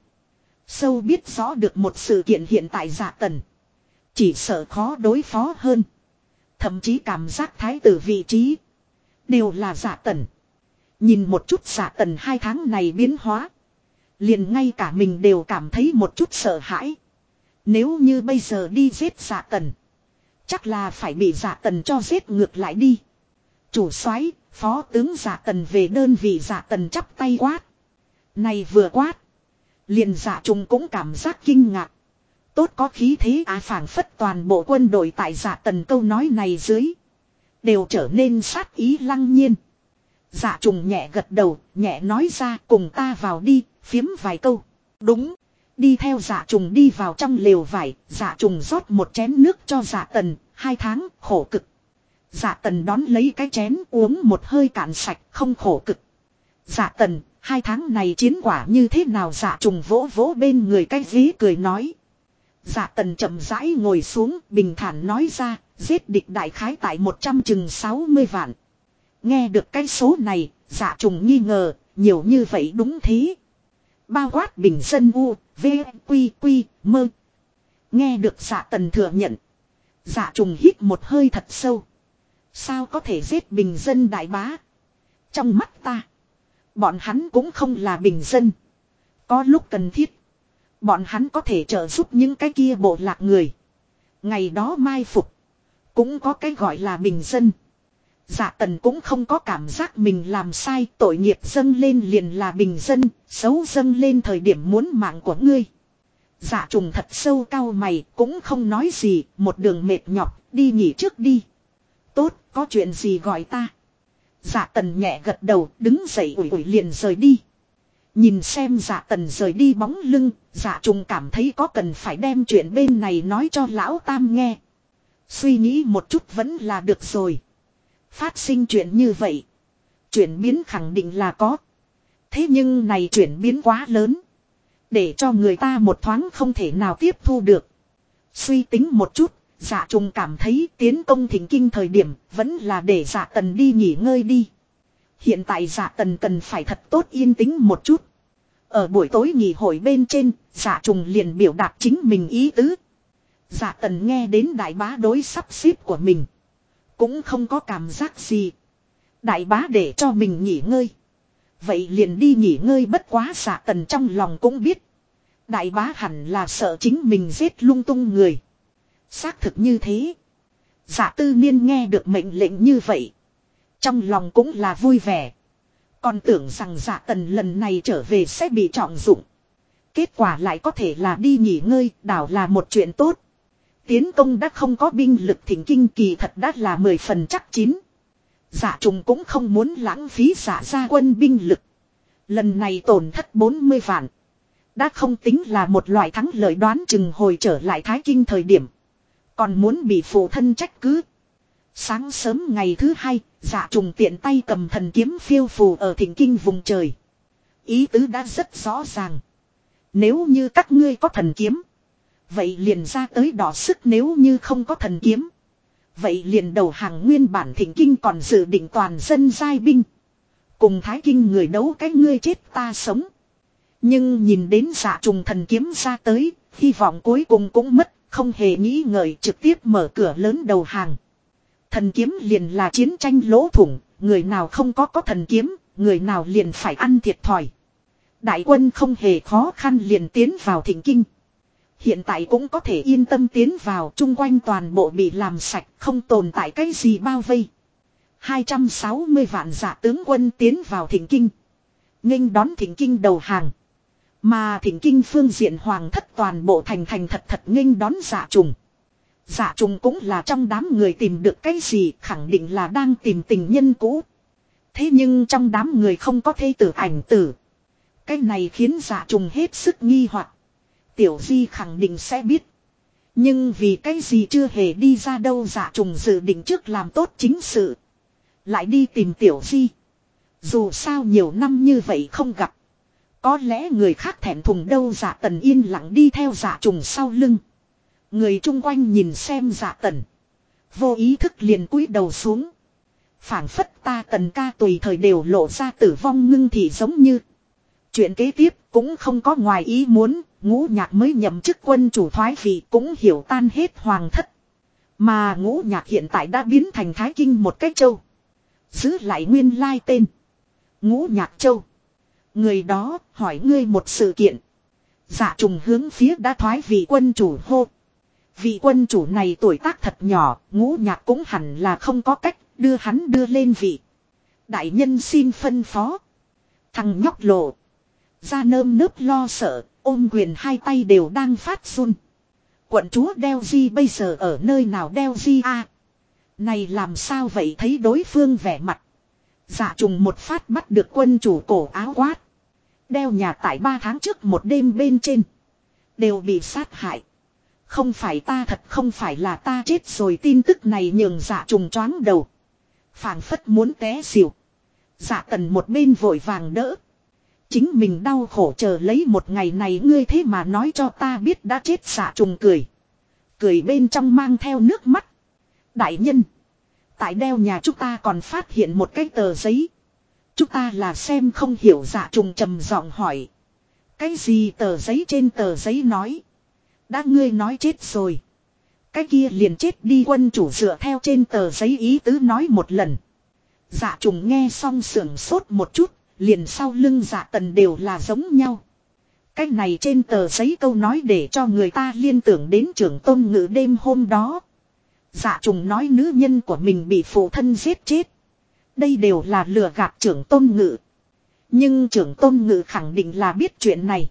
Sâu biết rõ được một sự kiện hiện tại dạ tần. Chỉ sợ khó đối phó hơn. Thậm chí cảm giác thái tử vị trí. Đều là dạ tần. Nhìn một chút dạ tần hai tháng này biến hóa. Liền ngay cả mình đều cảm thấy một chút sợ hãi. Nếu như bây giờ đi giết giả tần. Chắc là phải bị giả tần cho giết ngược lại đi. Chủ soái phó tướng giả tần về đơn vị giả tần chắp tay quát. Này vừa quát. Liền giả trùng cũng cảm giác kinh ngạc. Tốt có khí thế á à phảng phất toàn bộ quân đội tại giả tần câu nói này dưới. Đều trở nên sát ý lăng nhiên. giả trùng nhẹ gật đầu, nhẹ nói ra cùng ta vào đi, phiếm vài câu. Đúng. Đi theo dạ trùng đi vào trong lều vải, dạ trùng rót một chén nước cho dạ tần, hai tháng, khổ cực. Dạ tần đón lấy cái chén uống một hơi cạn sạch, không khổ cực. Dạ tần, hai tháng này chiến quả như thế nào dạ trùng vỗ vỗ bên người cái ghế cười nói. Dạ tần chậm rãi ngồi xuống, bình thản nói ra, giết địch đại khái tại một trăm chừng sáu mươi vạn. Nghe được cái số này, dạ trùng nghi ngờ, nhiều như vậy đúng thế. Bao quát bình dân u, v, quy, quy, mơ. Nghe được dạ tần thừa nhận. Dạ trùng hít một hơi thật sâu. Sao có thể giết bình dân đại bá? Trong mắt ta. Bọn hắn cũng không là bình dân. Có lúc cần thiết. Bọn hắn có thể trợ giúp những cái kia bộ lạc người. Ngày đó mai phục. Cũng có cái gọi là bình dân. Dạ tần cũng không có cảm giác mình làm sai tội nghiệp dâng lên liền là bình dân, xấu dâng lên thời điểm muốn mạng của ngươi. Dạ trùng thật sâu cao mày cũng không nói gì, một đường mệt nhọc, đi nghỉ trước đi. Tốt, có chuyện gì gọi ta. Dạ tần nhẹ gật đầu, đứng dậy ủi ủi liền rời đi. Nhìn xem dạ tần rời đi bóng lưng, dạ trùng cảm thấy có cần phải đem chuyện bên này nói cho lão tam nghe. Suy nghĩ một chút vẫn là được rồi. Phát sinh chuyện như vậy. Chuyển biến khẳng định là có. Thế nhưng này chuyển biến quá lớn. Để cho người ta một thoáng không thể nào tiếp thu được. Suy tính một chút, dạ trùng cảm thấy tiến công thỉnh kinh thời điểm vẫn là để dạ tần đi nghỉ ngơi đi. Hiện tại dạ tần cần phải thật tốt yên tĩnh một chút. Ở buổi tối nghỉ hội bên trên, dạ trùng liền biểu đạt chính mình ý tứ. Dạ tần nghe đến đại bá đối sắp xếp của mình. Cũng không có cảm giác gì. Đại bá để cho mình nghỉ ngơi. Vậy liền đi nghỉ ngơi bất quá xạ tần trong lòng cũng biết. Đại bá hẳn là sợ chính mình giết lung tung người. Xác thực như thế. giả tư niên nghe được mệnh lệnh như vậy. Trong lòng cũng là vui vẻ. Còn tưởng rằng giả tần lần này trở về sẽ bị trọng dụng. Kết quả lại có thể là đi nghỉ ngơi, đảo là một chuyện tốt. Tiến công đã không có binh lực thỉnh kinh kỳ thật đã là mười phần chắc chín. Giả trùng cũng không muốn lãng phí giả ra quân binh lực. Lần này tổn thất 40 vạn. Đã không tính là một loại thắng lợi đoán chừng hồi trở lại Thái Kinh thời điểm. Còn muốn bị phụ thân trách cứ. Sáng sớm ngày thứ hai, giả trùng tiện tay cầm thần kiếm phiêu phù ở thỉnh kinh vùng trời. Ý tứ đã rất rõ ràng. Nếu như các ngươi có thần kiếm. Vậy liền ra tới đỏ sức nếu như không có thần kiếm. Vậy liền đầu hàng nguyên bản thỉnh kinh còn dự định toàn dân giai binh. Cùng thái kinh người đấu cái ngươi chết ta sống. Nhưng nhìn đến dạ trùng thần kiếm ra tới, hy vọng cuối cùng cũng mất, không hề nghĩ ngợi trực tiếp mở cửa lớn đầu hàng. Thần kiếm liền là chiến tranh lỗ thủng, người nào không có có thần kiếm, người nào liền phải ăn thiệt thòi. Đại quân không hề khó khăn liền tiến vào thỉnh kinh. Hiện tại cũng có thể yên tâm tiến vào, chung quanh toàn bộ bị làm sạch, không tồn tại cái gì bao vây. 260 vạn giả tướng quân tiến vào thỉnh kinh. nghênh đón thỉnh kinh đầu hàng. Mà thỉnh kinh phương diện hoàng thất toàn bộ thành thành thật thật nghênh đón giả trùng. Giả trùng cũng là trong đám người tìm được cái gì, khẳng định là đang tìm tình nhân cũ. Thế nhưng trong đám người không có thê tử ảnh tử. Cái này khiến giả trùng hết sức nghi hoặc Tiểu Di khẳng định sẽ biết. Nhưng vì cái gì chưa hề đi ra đâu giả trùng dự định trước làm tốt chính sự. Lại đi tìm Tiểu Di. Dù sao nhiều năm như vậy không gặp. Có lẽ người khác thẹn thùng đâu giả tần yên lặng đi theo giả trùng sau lưng. Người chung quanh nhìn xem giả tần. Vô ý thức liền cúi đầu xuống. phảng phất ta tần ca tùy thời đều lộ ra tử vong ngưng thì giống như. Chuyện kế tiếp cũng không có ngoài ý muốn, ngũ nhạc mới nhậm chức quân chủ thoái vị cũng hiểu tan hết hoàng thất. Mà ngũ nhạc hiện tại đã biến thành thái kinh một cái châu. Giữ lại nguyên lai tên. Ngũ nhạc châu. Người đó hỏi ngươi một sự kiện. Dạ trùng hướng phía đã thoái vị quân chủ hô. Vị quân chủ này tuổi tác thật nhỏ, ngũ nhạc cũng hẳn là không có cách đưa hắn đưa lên vị. Đại nhân xin phân phó. Thằng nhóc lộ. Ra nơm nớp lo sợ, ôm quyền hai tay đều đang phát run. Quận chúa đeo di bây giờ ở nơi nào đeo di a Này làm sao vậy thấy đối phương vẻ mặt. Dạ trùng một phát bắt được quân chủ cổ áo quát. Đeo nhà tại ba tháng trước một đêm bên trên. Đều bị sát hại. Không phải ta thật không phải là ta chết rồi tin tức này nhường dạ trùng choáng đầu. phảng phất muốn té xỉu. Dạ tần một bên vội vàng đỡ. Chính mình đau khổ chờ lấy một ngày này ngươi thế mà nói cho ta biết đã chết xạ trùng cười. Cười bên trong mang theo nước mắt. Đại nhân. Tại đeo nhà chúng ta còn phát hiện một cái tờ giấy. Chúng ta là xem không hiểu dạ trùng trầm giọng hỏi. Cái gì tờ giấy trên tờ giấy nói. Đã ngươi nói chết rồi. Cái kia liền chết đi quân chủ dựa theo trên tờ giấy ý tứ nói một lần. Dạ trùng nghe xong sưởng sốt một chút, Liền sau lưng dạ tần đều là giống nhau. Cách này trên tờ giấy câu nói để cho người ta liên tưởng đến trưởng tôn ngữ đêm hôm đó. Dạ trùng nói nữ nhân của mình bị phụ thân giết chết. Đây đều là lừa gạt trưởng tôn ngữ. Nhưng trưởng tôn ngữ khẳng định là biết chuyện này.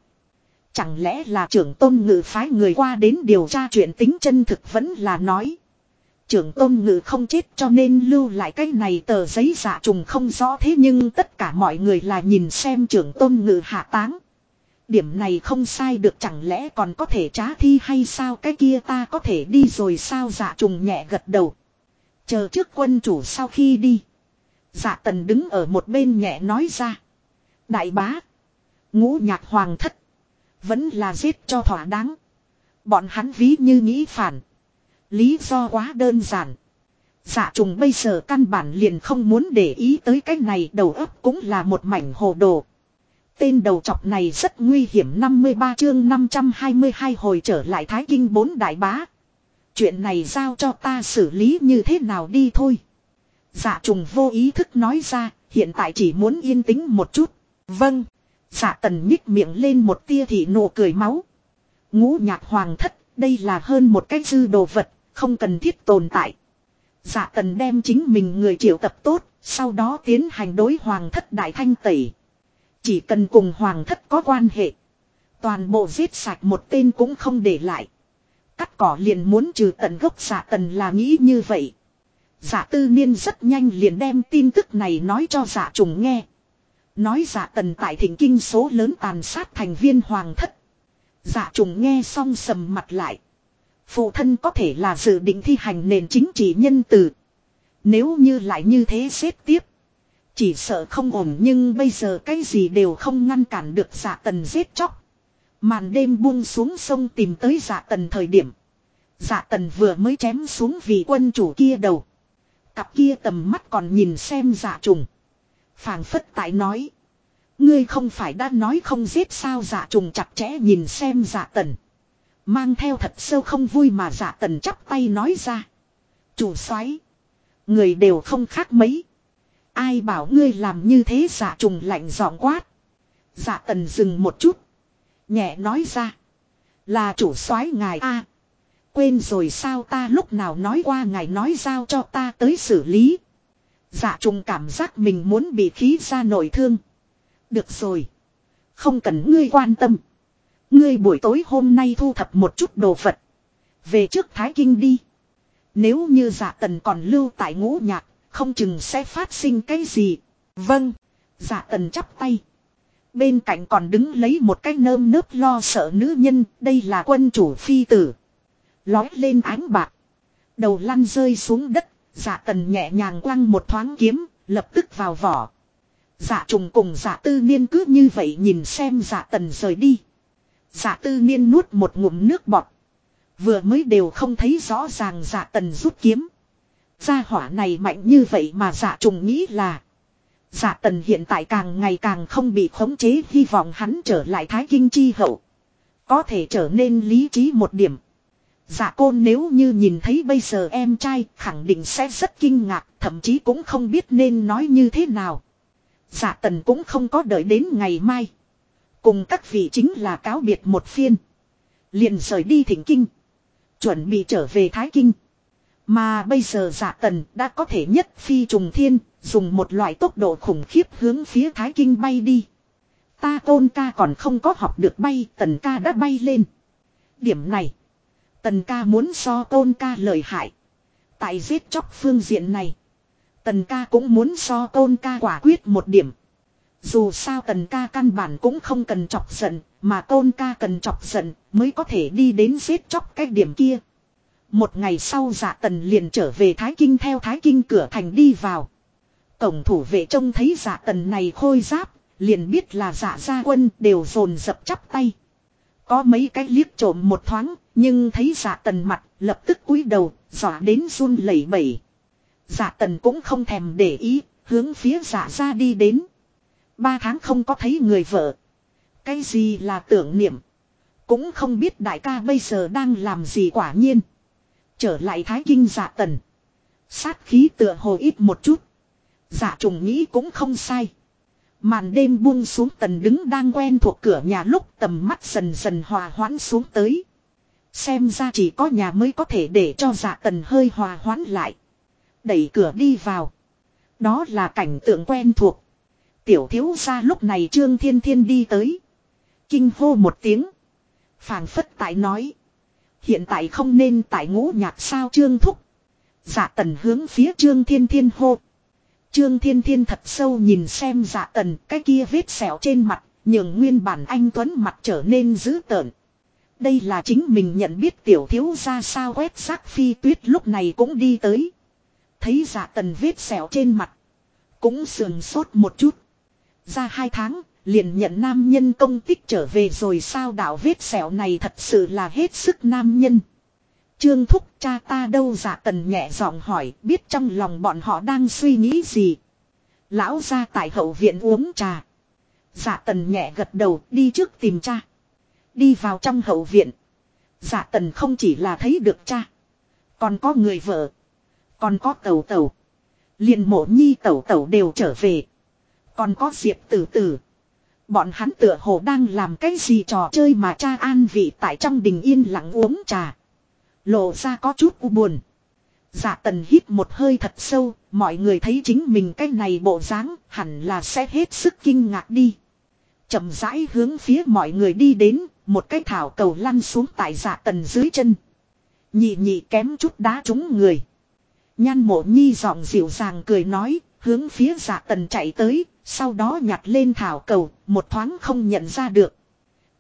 Chẳng lẽ là trưởng tôn ngữ phái người qua đến điều tra chuyện tính chân thực vẫn là nói trưởng tôn ngự không chết cho nên lưu lại cái này tờ giấy giả trùng không rõ thế nhưng tất cả mọi người là nhìn xem trưởng tôn ngự hạ táng. Điểm này không sai được chẳng lẽ còn có thể trá thi hay sao cái kia ta có thể đi rồi sao giả trùng nhẹ gật đầu. Chờ trước quân chủ sau khi đi. giả tần đứng ở một bên nhẹ nói ra. Đại bá. Ngũ nhạc hoàng thất. Vẫn là giết cho thỏa đáng. Bọn hắn ví như nghĩ phản. Lý do quá đơn giản. Dạ trùng bây giờ căn bản liền không muốn để ý tới cái này đầu óc cũng là một mảnh hồ đồ. Tên đầu chọc này rất nguy hiểm 53 chương 522 hồi trở lại Thái Kinh bốn đại bá. Chuyện này giao cho ta xử lý như thế nào đi thôi. Dạ trùng vô ý thức nói ra, hiện tại chỉ muốn yên tĩnh một chút. Vâng. Dạ tần nhích miệng lên một tia thị nụ cười máu. Ngũ nhạc hoàng thất, đây là hơn một cái dư đồ vật, không cần thiết tồn tại. Dạ tần đem chính mình người triệu tập tốt, sau đó tiến hành đối hoàng thất đại thanh tẩy. Chỉ cần cùng hoàng thất có quan hệ. Toàn bộ giết sạch một tên cũng không để lại. Cắt cỏ liền muốn trừ tận gốc giả tần là nghĩ như vậy. Giả tư niên rất nhanh liền đem tin tức này nói cho giả trùng nghe. Nói giả tần tại thỉnh kinh số lớn tàn sát thành viên hoàng thất. Giả trùng nghe xong sầm mặt lại. Phụ thân có thể là dự định thi hành nền chính trị nhân từ. Nếu như lại như thế xếp tiếp. Chỉ sợ không ổn nhưng bây giờ cái gì đều không ngăn cản được dạ tần giết chóc. Màn đêm buông xuống sông tìm tới dạ tần thời điểm. Dạ tần vừa mới chém xuống vì quân chủ kia đầu. Cặp kia tầm mắt còn nhìn xem dạ trùng. phảng phất tại nói. Ngươi không phải đã nói không giết sao dạ trùng chặt chẽ nhìn xem dạ tần. Mang theo thật sâu không vui mà dạ tần chắp tay nói ra. Chủ xoáy. Người đều không khác mấy. Ai bảo ngươi làm như thế dạ trùng lạnh giọng quát. Dạ tần dừng một chút. Nhẹ nói ra. Là chủ soái ngài a Quên rồi sao ta lúc nào nói qua ngài nói giao cho ta tới xử lý. Dạ trùng cảm giác mình muốn bị khí ra nổi thương. Được rồi. Không cần ngươi quan tâm. Ngươi buổi tối hôm nay thu thập một chút đồ vật. Về trước Thái Kinh đi. Nếu như dạ tần còn lưu tại ngũ nhạc, không chừng sẽ phát sinh cái gì. Vâng. Dạ tần chắp tay. Bên cạnh còn đứng lấy một cái nơm nớp lo sợ nữ nhân, đây là quân chủ phi tử. Lói lên ánh bạc. Đầu lăn rơi xuống đất, dạ tần nhẹ nhàng quăng một thoáng kiếm, lập tức vào vỏ. Dạ trùng cùng dạ tư niên cứ như vậy nhìn xem dạ tần rời đi. Dạ tư niên nuốt một ngụm nước bọt. Vừa mới đều không thấy rõ ràng dạ tần rút kiếm. Gia hỏa này mạnh như vậy mà dạ trùng nghĩ là. Dạ tần hiện tại càng ngày càng không bị khống chế, hy vọng hắn trở lại thái kinh chi hậu. Có thể trở nên lý trí một điểm. Dạ côn nếu như nhìn thấy bây giờ em trai, khẳng định sẽ rất kinh ngạc, thậm chí cũng không biết nên nói như thế nào. Dạ tần cũng không có đợi đến ngày mai. Cùng các vị chính là cáo biệt một phiên. Liền rời đi thỉnh kinh. Chuẩn bị trở về Thái Kinh. Mà bây giờ giả tần đã có thể nhất phi trùng thiên, dùng một loại tốc độ khủng khiếp hướng phía Thái Kinh bay đi. Ta tôn ca còn không có học được bay, tần ca đã bay lên. Điểm này, tần ca muốn so tôn ca lợi hại. Tại giết chóc phương diện này, tần ca cũng muốn so tôn ca quả quyết một điểm. Dù sao tần ca căn bản cũng không cần chọc giận, mà tôn ca cần chọc giận mới có thể đi đến giết chóc cái điểm kia. Một ngày sau dạ tần liền trở về Thái Kinh theo Thái Kinh cửa thành đi vào. Tổng thủ vệ trông thấy dạ tần này khôi giáp, liền biết là dạ gia quân đều dồn dập chắp tay. Có mấy cái liếc trộm một thoáng, nhưng thấy dạ tần mặt, lập tức cúi đầu, dọa đến run lẩy bẩy. Dạ tần cũng không thèm để ý, hướng phía dạ gia đi đến. Ba tháng không có thấy người vợ. Cái gì là tưởng niệm. Cũng không biết đại ca bây giờ đang làm gì quả nhiên. Trở lại thái kinh dạ tần. Sát khí tựa hồ ít một chút. Dạ trùng nghĩ cũng không sai. Màn đêm buông xuống tần đứng đang quen thuộc cửa nhà lúc tầm mắt dần dần hòa hoãn xuống tới. Xem ra chỉ có nhà mới có thể để cho dạ tần hơi hòa hoãn lại. Đẩy cửa đi vào. Đó là cảnh tượng quen thuộc. Tiểu thiếu gia lúc này Trương Thiên Thiên đi tới. Kinh hô một tiếng. phảng phất tại nói. Hiện tại không nên tại ngũ nhạc sao Trương Thúc. Dạ tần hướng phía Trương Thiên Thiên hô. Trương Thiên Thiên thật sâu nhìn xem dạ tần cái kia vết sẹo trên mặt, nhường nguyên bản anh Tuấn mặt trở nên dữ tợn. Đây là chính mình nhận biết tiểu thiếu ra sao quét xác phi tuyết lúc này cũng đi tới. Thấy dạ tần vết sẹo trên mặt. Cũng sườn sốt một chút. Ra hai tháng, liền nhận nam nhân công tích trở về rồi sao đạo vết sẹo này thật sự là hết sức nam nhân. Trương thúc cha ta đâu dạ tần nhẹ giọng hỏi biết trong lòng bọn họ đang suy nghĩ gì. Lão ra tại hậu viện uống trà. Dạ tần nhẹ gật đầu đi trước tìm cha. Đi vào trong hậu viện. Dạ tần không chỉ là thấy được cha. Còn có người vợ. Còn có tàu tàu. liền mộ nhi tàu tàu đều trở về. Còn có diệp tử tử. Bọn hắn tựa hồ đang làm cái gì trò chơi mà cha an vị tại trong đình yên lặng uống trà. Lộ ra có chút u buồn. giả tần hít một hơi thật sâu, mọi người thấy chính mình cái này bộ dáng hẳn là sẽ hết sức kinh ngạc đi. chậm rãi hướng phía mọi người đi đến, một cái thảo cầu lăn xuống tại giả tần dưới chân. Nhị nhị kém chút đá trúng người. Nhan mộ nhi giọng dịu dàng cười nói, hướng phía dạ tần chạy tới, sau đó nhặt lên thảo cầu, một thoáng không nhận ra được.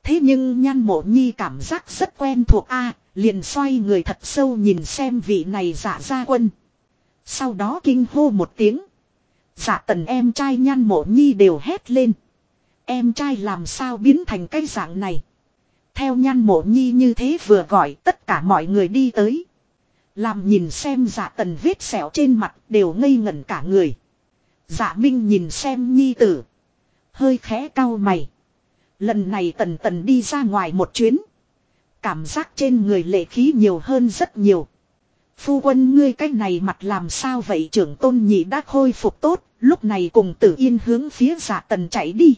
Thế nhưng nhan mộ nhi cảm giác rất quen thuộc a liền xoay người thật sâu nhìn xem vị này dạ gia quân. Sau đó kinh hô một tiếng. Dạ tần em trai nhan mộ nhi đều hét lên. Em trai làm sao biến thành cái dạng này. Theo nhan mộ nhi như thế vừa gọi tất cả mọi người đi tới. Làm nhìn xem dạ tần vết sẹo trên mặt đều ngây ngẩn cả người. Dạ Minh nhìn xem nhi tử. Hơi khẽ cau mày. Lần này tần tần đi ra ngoài một chuyến. Cảm giác trên người lệ khí nhiều hơn rất nhiều. Phu quân ngươi cái này mặt làm sao vậy trưởng tôn nhị đã khôi phục tốt, lúc này cùng tử yên hướng phía dạ tần chạy đi.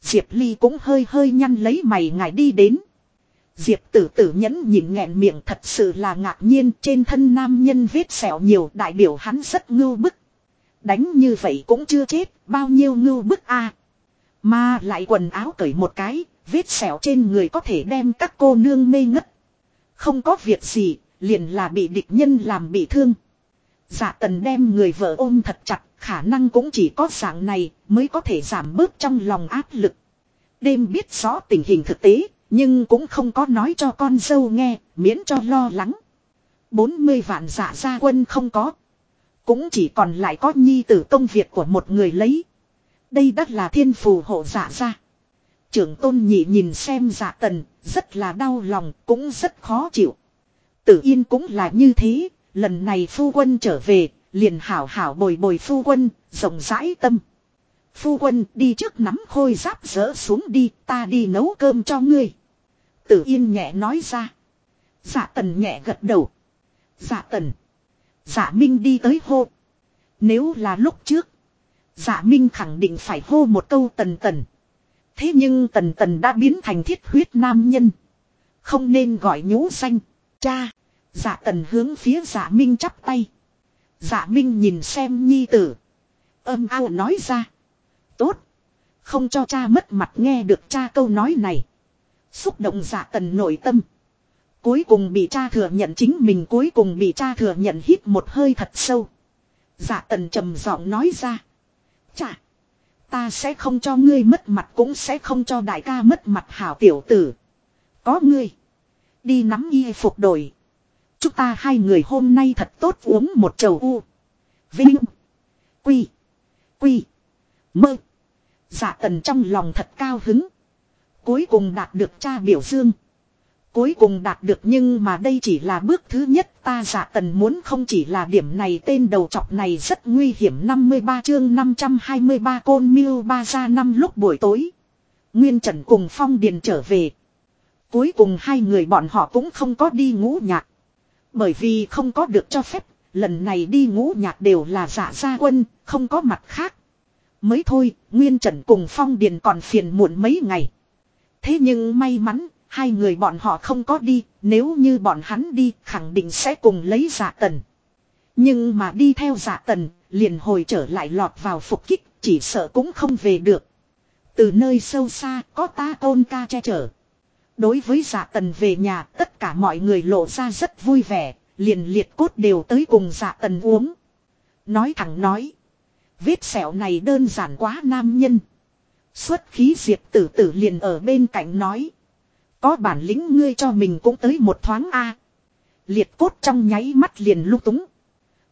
Diệp Ly cũng hơi hơi nhăn lấy mày ngài đi đến. Diệp tử tử nhẫn nhịn nghẹn miệng thật sự là ngạc nhiên trên thân nam nhân vết sẹo nhiều đại biểu hắn rất ngưu bức. Đánh như vậy cũng chưa chết, bao nhiêu ngưu bức a Mà lại quần áo cởi một cái, vết sẹo trên người có thể đem các cô nương mê ngất. Không có việc gì, liền là bị địch nhân làm bị thương. Dạ tần đem người vợ ôm thật chặt, khả năng cũng chỉ có dạng này mới có thể giảm bớt trong lòng áp lực. Đêm biết rõ tình hình thực tế, nhưng cũng không có nói cho con dâu nghe, miễn cho lo lắng. 40 vạn dạ gia quân không có, cũng chỉ còn lại có nhi tử công việc của một người lấy. Đây đắt là thiên phù hộ dạ giả ra. Trưởng tôn nhị nhìn xem giả tần, rất là đau lòng, cũng rất khó chịu. Tử yên cũng là như thế, lần này phu quân trở về, liền hảo hảo bồi bồi phu quân, rộng rãi tâm. Phu quân đi trước nắm khôi giáp rỡ xuống đi, ta đi nấu cơm cho ngươi. Tử yên nhẹ nói ra. giả tần nhẹ gật đầu. giả tần. Dạ Minh đi tới hô. Nếu là lúc trước. Dạ Minh khẳng định phải hô một câu tần tần. Thế nhưng tần tần đã biến thành thiết huyết nam nhân. Không nên gọi nhũ xanh. Cha. Dạ tần hướng phía dạ Minh chắp tay. Dạ Minh nhìn xem nhi tử. Âm ao nói ra. Tốt. Không cho cha mất mặt nghe được cha câu nói này. Xúc động dạ tần nội tâm. Cuối cùng bị cha thừa nhận chính mình, cuối cùng bị cha thừa nhận hít một hơi thật sâu. Dạ tần trầm giọng nói ra. Chà. Ta sẽ không cho ngươi mất mặt, cũng sẽ không cho đại ca mất mặt hảo tiểu tử. Có ngươi. Đi nắm y phục đổi. Chúng ta hai người hôm nay thật tốt uống một chầu u. Vinh. Quy. Quy. Mơ. Dạ tần trong lòng thật cao hứng. Cuối cùng đạt được cha biểu dương. Cuối cùng đạt được nhưng mà đây chỉ là bước thứ nhất ta giả tần muốn không chỉ là điểm này tên đầu chọc này rất nguy hiểm 53 chương 523 côn miêu ba ra năm lúc buổi tối. Nguyên Trần cùng Phong Điền trở về. Cuối cùng hai người bọn họ cũng không có đi ngũ nhạc. Bởi vì không có được cho phép, lần này đi ngũ nhạc đều là giả gia quân, không có mặt khác. Mới thôi, Nguyên Trần cùng Phong Điền còn phiền muộn mấy ngày. Thế nhưng may mắn, Hai người bọn họ không có đi, nếu như bọn hắn đi khẳng định sẽ cùng lấy giả tần. Nhưng mà đi theo giả tần, liền hồi trở lại lọt vào phục kích, chỉ sợ cũng không về được. Từ nơi sâu xa có ta ôn ca che chở. Đối với giả tần về nhà, tất cả mọi người lộ ra rất vui vẻ, liền liệt cốt đều tới cùng dạ tần uống. Nói thẳng nói. Vết sẹo này đơn giản quá nam nhân. Xuất khí diệt tử tử liền ở bên cạnh nói. Có bản lĩnh ngươi cho mình cũng tới một thoáng A. Liệt cốt trong nháy mắt liền lúc túng.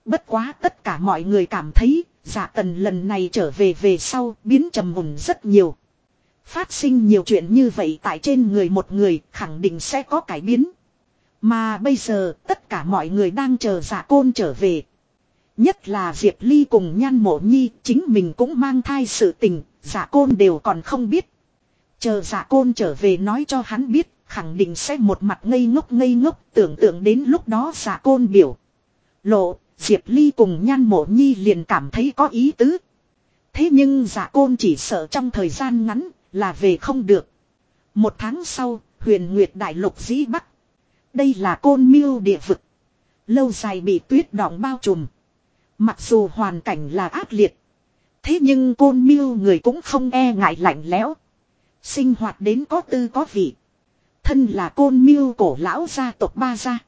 Bất quá tất cả mọi người cảm thấy giả tần lần này trở về về sau biến trầm mùn rất nhiều. Phát sinh nhiều chuyện như vậy tại trên người một người khẳng định sẽ có cải biến. Mà bây giờ tất cả mọi người đang chờ giả côn trở về. Nhất là Diệp Ly cùng Nhan Mộ Nhi chính mình cũng mang thai sự tình, giả côn đều còn không biết. Chờ giả côn trở về nói cho hắn biết, khẳng định sẽ một mặt ngây ngốc ngây ngốc tưởng tượng đến lúc đó giả côn biểu. Lộ, Diệp Ly cùng Nhan Mộ Nhi liền cảm thấy có ý tứ. Thế nhưng giả côn chỉ sợ trong thời gian ngắn là về không được. Một tháng sau, huyền Nguyệt Đại Lục dĩ Bắc. Đây là côn miêu địa vực. Lâu dài bị tuyết đọng bao trùm. Mặc dù hoàn cảnh là ác liệt. Thế nhưng côn miêu người cũng không e ngại lạnh lẽo. Sinh hoạt đến có tư có vị. Thân là côn miêu cổ lão gia tộc ba gia.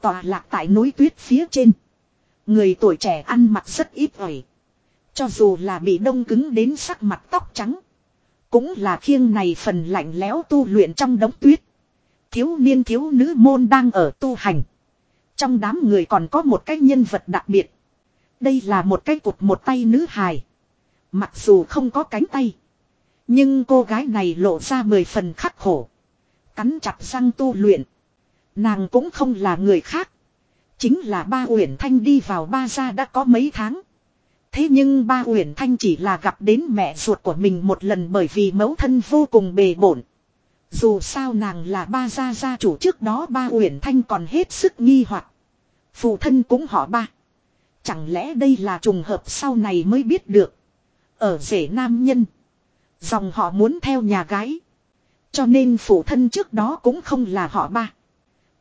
Tòa lạc tại núi tuyết phía trên. Người tuổi trẻ ăn mặc rất ít ỏi. Cho dù là bị đông cứng đến sắc mặt tóc trắng. Cũng là khiêng này phần lạnh lẽo tu luyện trong đống tuyết. Thiếu niên thiếu nữ môn đang ở tu hành. Trong đám người còn có một cái nhân vật đặc biệt. Đây là một cái cụt một tay nữ hài. Mặc dù không có cánh tay. Nhưng cô gái này lộ ra mười phần khắc khổ. Cắn chặt răng tu luyện. Nàng cũng không là người khác. Chính là ba Uyển Thanh đi vào ba gia đã có mấy tháng. Thế nhưng ba Uyển Thanh chỉ là gặp đến mẹ ruột của mình một lần bởi vì mẫu thân vô cùng bề bổn. Dù sao nàng là ba gia gia chủ trước đó ba Uyển Thanh còn hết sức nghi hoặc. Phụ thân cũng họ ba. Chẳng lẽ đây là trùng hợp sau này mới biết được. Ở rể nam nhân. Dòng họ muốn theo nhà gái. Cho nên phụ thân trước đó cũng không là họ ba.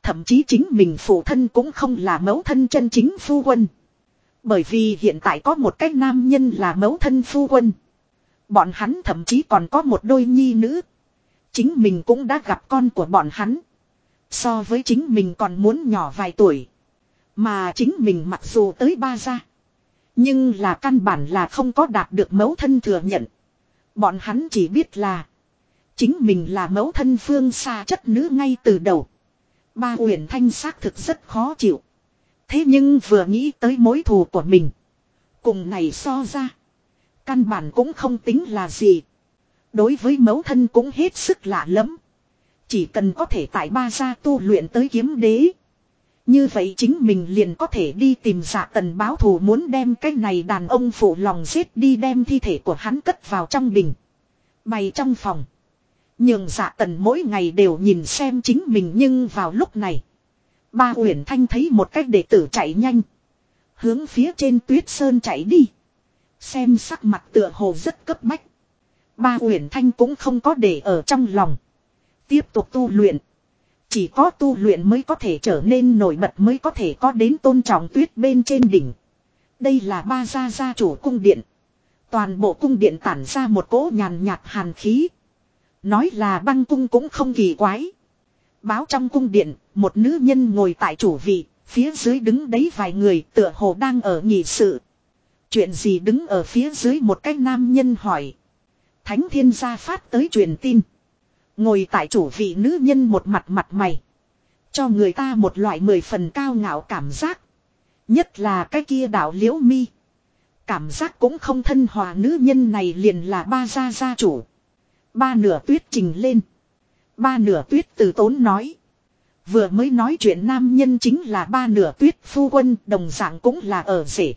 Thậm chí chính mình phụ thân cũng không là mẫu thân chân chính phu quân. Bởi vì hiện tại có một cách nam nhân là mẫu thân phu quân. Bọn hắn thậm chí còn có một đôi nhi nữ. Chính mình cũng đã gặp con của bọn hắn. So với chính mình còn muốn nhỏ vài tuổi. Mà chính mình mặc dù tới ba gia. Nhưng là căn bản là không có đạt được mẫu thân thừa nhận. Bọn hắn chỉ biết là. Chính mình là mẫu thân phương xa chất nữ ngay từ đầu. Ba Uyển Thanh xác thực rất khó chịu. Thế nhưng vừa nghĩ tới mối thù của mình. Cùng này so ra. Căn bản cũng không tính là gì. Đối với mẫu thân cũng hết sức lạ lắm. Chỉ cần có thể tại ba gia tu luyện tới kiếm đế. Như vậy chính mình liền có thể đi tìm giả tần báo thù muốn đem cái này đàn ông phụ lòng giết đi đem thi thể của hắn cất vào trong bình. Bày trong phòng. Nhưng giả tần mỗi ngày đều nhìn xem chính mình nhưng vào lúc này. Ba Uyển Thanh thấy một cách đệ tử chạy nhanh. Hướng phía trên tuyết sơn chạy đi. Xem sắc mặt tựa hồ rất cấp bách. Ba Uyển Thanh cũng không có để ở trong lòng. Tiếp tục tu luyện. Chỉ có tu luyện mới có thể trở nên nổi bật mới có thể có đến tôn trọng tuyết bên trên đỉnh. Đây là ba gia gia chủ cung điện. Toàn bộ cung điện tản ra một cỗ nhàn nhạt hàn khí. Nói là băng cung cũng không kỳ quái. Báo trong cung điện, một nữ nhân ngồi tại chủ vị, phía dưới đứng đấy vài người tựa hồ đang ở nghị sự. Chuyện gì đứng ở phía dưới một cái nam nhân hỏi. Thánh thiên gia phát tới truyền tin. Ngồi tại chủ vị nữ nhân một mặt mặt mày. Cho người ta một loại mười phần cao ngạo cảm giác. Nhất là cái kia đạo liễu mi. Cảm giác cũng không thân hòa nữ nhân này liền là ba gia gia chủ. Ba nửa tuyết trình lên. Ba nửa tuyết từ tốn nói. Vừa mới nói chuyện nam nhân chính là ba nửa tuyết phu quân, đồng dạng cũng là ở rể.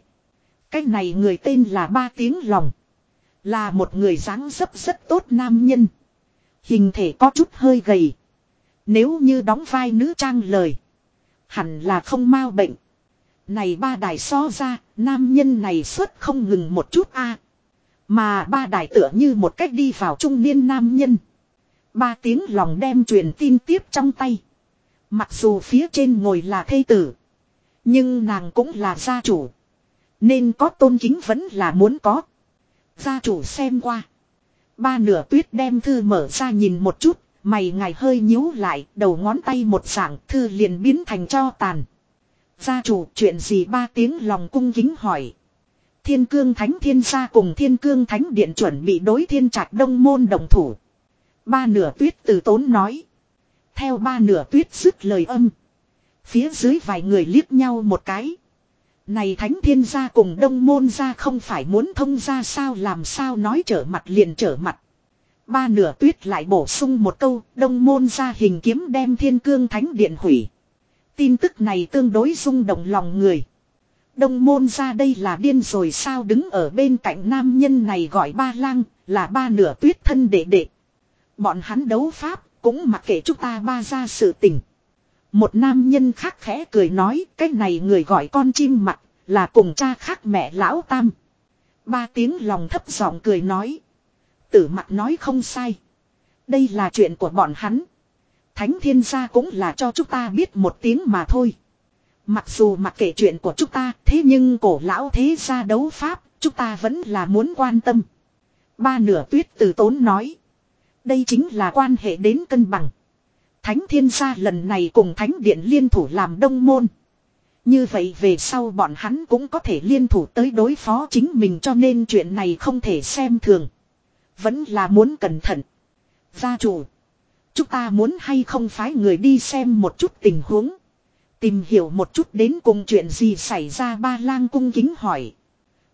Cái này người tên là ba tiếng lòng. Là một người dáng dấp rất tốt nam nhân. Hình thể có chút hơi gầy. Nếu như đóng vai nữ trang lời. Hẳn là không mau bệnh. Này ba đài so ra, nam nhân này suốt không ngừng một chút a Mà ba đài tựa như một cách đi vào trung niên nam nhân. Ba tiếng lòng đem truyền tin tiếp trong tay. Mặc dù phía trên ngồi là thây tử. Nhưng nàng cũng là gia chủ. Nên có tôn kính vẫn là muốn có. Gia chủ xem qua. Ba nửa tuyết đem thư mở ra nhìn một chút. Mày ngài hơi nhíu lại, đầu ngón tay một dạng, thư liền biến thành cho tàn. Gia chủ, chuyện gì ba tiếng lòng cung kính hỏi. Thiên cương thánh thiên gia cùng thiên cương thánh điện chuẩn bị đối thiên trạch đông môn đồng thủ. Ba nửa tuyết từ tốn nói. Theo ba nửa tuyết dứt lời âm. Phía dưới vài người liếc nhau một cái. Này thánh thiên gia cùng đông môn gia không phải muốn thông gia sao làm sao nói trở mặt liền trở mặt. Ba nửa tuyết lại bổ sung một câu đông môn gia hình kiếm đem thiên cương thánh điện hủy. Tin tức này tương đối rung động lòng người. Đông môn ra đây là điên rồi sao đứng ở bên cạnh nam nhân này gọi ba lang, là ba nửa tuyết thân đệ đệ. Bọn hắn đấu pháp, cũng mặc kệ chúng ta ba ra sự tình. Một nam nhân khác khẽ cười nói, cái này người gọi con chim mặt, là cùng cha khác mẹ lão tam. Ba tiếng lòng thấp giọng cười nói. Tử mặt nói không sai. Đây là chuyện của bọn hắn. Thánh thiên gia cũng là cho chúng ta biết một tiếng mà thôi. Mặc dù mặc kể chuyện của chúng ta, thế nhưng cổ lão thế gia đấu pháp, chúng ta vẫn là muốn quan tâm. Ba nửa tuyết từ tốn nói. Đây chính là quan hệ đến cân bằng. Thánh thiên gia lần này cùng thánh điện liên thủ làm đông môn. Như vậy về sau bọn hắn cũng có thể liên thủ tới đối phó chính mình cho nên chuyện này không thể xem thường. Vẫn là muốn cẩn thận. Gia chủ. Chúng ta muốn hay không phái người đi xem một chút tình huống. Tìm hiểu một chút đến cùng chuyện gì xảy ra ba lang cung kính hỏi.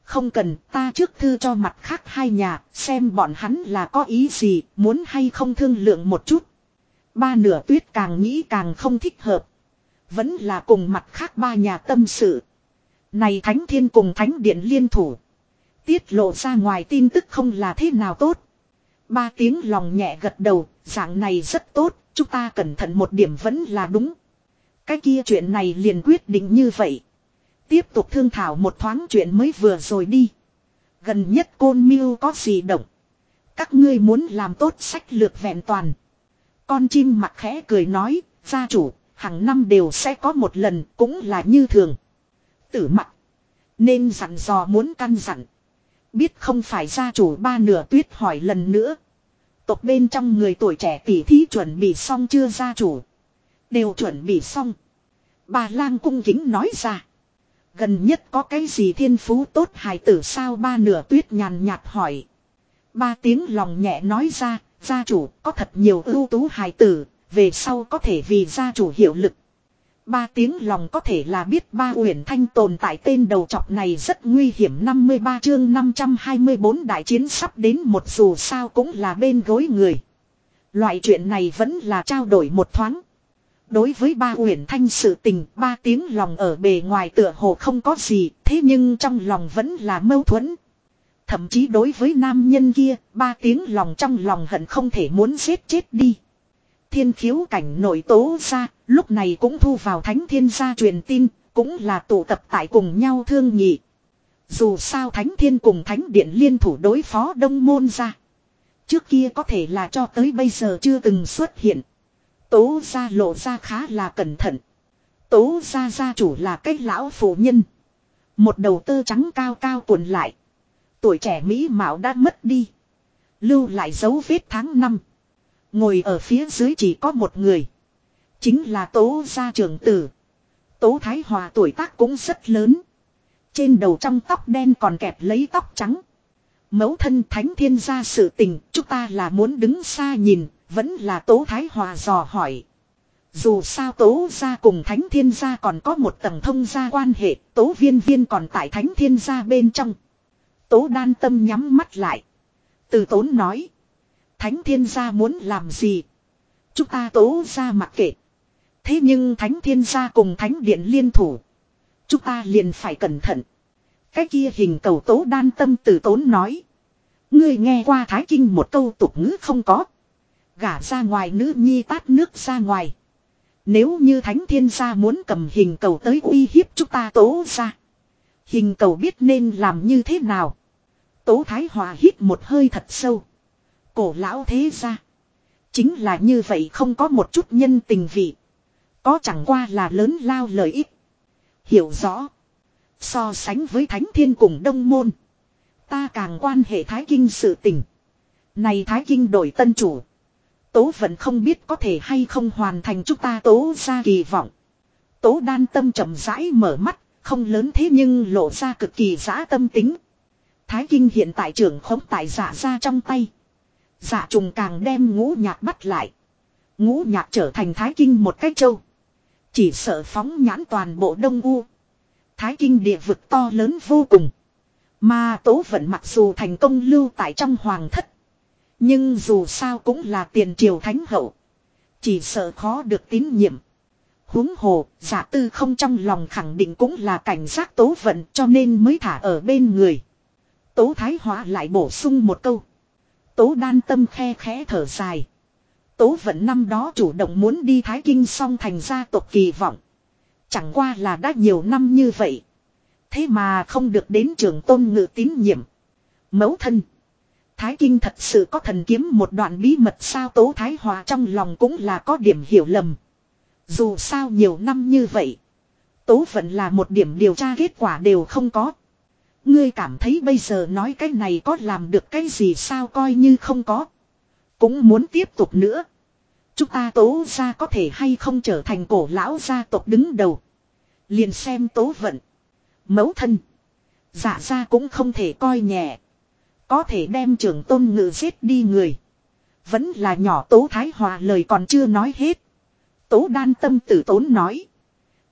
Không cần, ta trước thư cho mặt khác hai nhà, xem bọn hắn là có ý gì, muốn hay không thương lượng một chút. Ba nửa tuyết càng nghĩ càng không thích hợp. Vẫn là cùng mặt khác ba nhà tâm sự. Này thánh thiên cùng thánh điện liên thủ. Tiết lộ ra ngoài tin tức không là thế nào tốt. Ba tiếng lòng nhẹ gật đầu, dạng này rất tốt, chúng ta cẩn thận một điểm vẫn là đúng. Cái kia chuyện này liền quyết định như vậy. Tiếp tục thương thảo một thoáng chuyện mới vừa rồi đi. Gần nhất côn mưu có gì động. Các ngươi muốn làm tốt sách lược vẹn toàn. Con chim mặt khẽ cười nói, gia chủ, hàng năm đều sẽ có một lần, cũng là như thường. Tử mặt. Nên dặn dò muốn căn dặn. Biết không phải gia chủ ba nửa tuyết hỏi lần nữa. Tộc bên trong người tuổi trẻ tỷ thí chuẩn bị xong chưa gia chủ. Đều chuẩn bị xong. Bà lang cung kính nói ra. Gần nhất có cái gì thiên phú tốt hài tử sao ba nửa tuyết nhàn nhạt hỏi. Ba tiếng lòng nhẹ nói ra, gia chủ có thật nhiều ưu tú hài tử, về sau có thể vì gia chủ hiệu lực. Ba tiếng lòng có thể là biết ba uyển thanh tồn tại tên đầu trọc này rất nguy hiểm 53 chương 524 đại chiến sắp đến một dù sao cũng là bên gối người. Loại chuyện này vẫn là trao đổi một thoáng. Đối với ba uyển thanh sự tình ba tiếng lòng ở bề ngoài tựa hồ không có gì thế nhưng trong lòng vẫn là mâu thuẫn. Thậm chí đối với nam nhân kia, ba tiếng lòng trong lòng hận không thể muốn giết chết đi. Thiên khiếu cảnh nội tố ra, lúc này cũng thu vào thánh thiên gia truyền tin, cũng là tụ tập tại cùng nhau thương nghị. Dù sao thánh thiên cùng thánh điện liên thủ đối phó đông môn ra. Trước kia có thể là cho tới bây giờ chưa từng xuất hiện. Tố gia lộ ra khá là cẩn thận. Tố gia gia chủ là cái lão phụ nhân. Một đầu tơ trắng cao cao cuộn lại. Tuổi trẻ mỹ mạo đã mất đi. Lưu lại dấu vết tháng năm. Ngồi ở phía dưới chỉ có một người. Chính là tố gia trưởng tử. Tố Thái Hòa tuổi tác cũng rất lớn. Trên đầu trong tóc đen còn kẹp lấy tóc trắng. Mẫu thân thánh thiên gia sự tình, chúng ta là muốn đứng xa nhìn, vẫn là Tố Thái Hòa dò hỏi. Dù sao Tố gia cùng Thánh Thiên gia còn có một tầng thông gia quan hệ, Tố Viên Viên còn tại Thánh Thiên gia bên trong. Tố Đan Tâm nhắm mắt lại. Từ Tốn nói. Thánh Thiên gia muốn làm gì? Chúng ta Tố gia mặc kệ. Thế nhưng Thánh Thiên gia cùng Thánh Điện liên thủ. Chúng ta liền phải cẩn thận. Cái kia hình cầu Tố Đan Tâm từ Tốn nói. Ngươi nghe qua Thái Kinh một câu tục ngữ không có. Gả ra ngoài nữ nhi tát nước ra ngoài. Nếu như thánh thiên gia muốn cầm hình cầu tới uy hiếp chúng ta tố ra. Hình cầu biết nên làm như thế nào. Tố Thái Hòa hít một hơi thật sâu. Cổ lão thế ra. Chính là như vậy không có một chút nhân tình vị. Có chẳng qua là lớn lao lợi ích. Hiểu rõ. So sánh với Thánh Thiên cùng Đông Môn. Ta càng quan hệ Thái Kinh sự tình. Này Thái Kinh đổi tân chủ. Tố vẫn không biết có thể hay không hoàn thành chúng ta tố ra kỳ vọng. Tố đan tâm chậm rãi mở mắt, không lớn thế nhưng lộ ra cực kỳ giã tâm tính. Thái kinh hiện tại trưởng khống tại dạ giả ra trong tay. Giả trùng càng đem ngũ nhạc bắt lại. Ngũ nhạc trở thành thái kinh một cách châu. Chỉ sợ phóng nhãn toàn bộ đông u. Thái kinh địa vực to lớn vô cùng. Mà tố vận mặc dù thành công lưu tại trong hoàng thất. Nhưng dù sao cũng là tiền triều thánh hậu. Chỉ sợ khó được tín nhiệm huống hồ, giả tư không trong lòng khẳng định cũng là cảnh giác tố vận cho nên mới thả ở bên người. Tố thái hóa lại bổ sung một câu. Tố đan tâm khe khẽ thở dài. Tố vận năm đó chủ động muốn đi Thái Kinh song thành gia tộc kỳ vọng. Chẳng qua là đã nhiều năm như vậy. Thế mà không được đến trường tôn ngự tín nhiệm. Mẫu thân. Thái Kinh thật sự có thần kiếm một đoạn bí mật sao Tố Thái Hòa trong lòng cũng là có điểm hiểu lầm. Dù sao nhiều năm như vậy. Tố vẫn là một điểm điều tra kết quả đều không có. Ngươi cảm thấy bây giờ nói cái này có làm được cái gì sao coi như không có. Cũng muốn tiếp tục nữa. Chúng ta tố ra có thể hay không trở thành cổ lão gia tộc đứng đầu. Liền xem tố vận. Mẫu thân. Dạ ra cũng không thể coi nhẹ. Có thể đem trưởng tôn ngự giết đi người. Vẫn là nhỏ tố thái hòa lời còn chưa nói hết. Tố đan tâm tử tốn nói.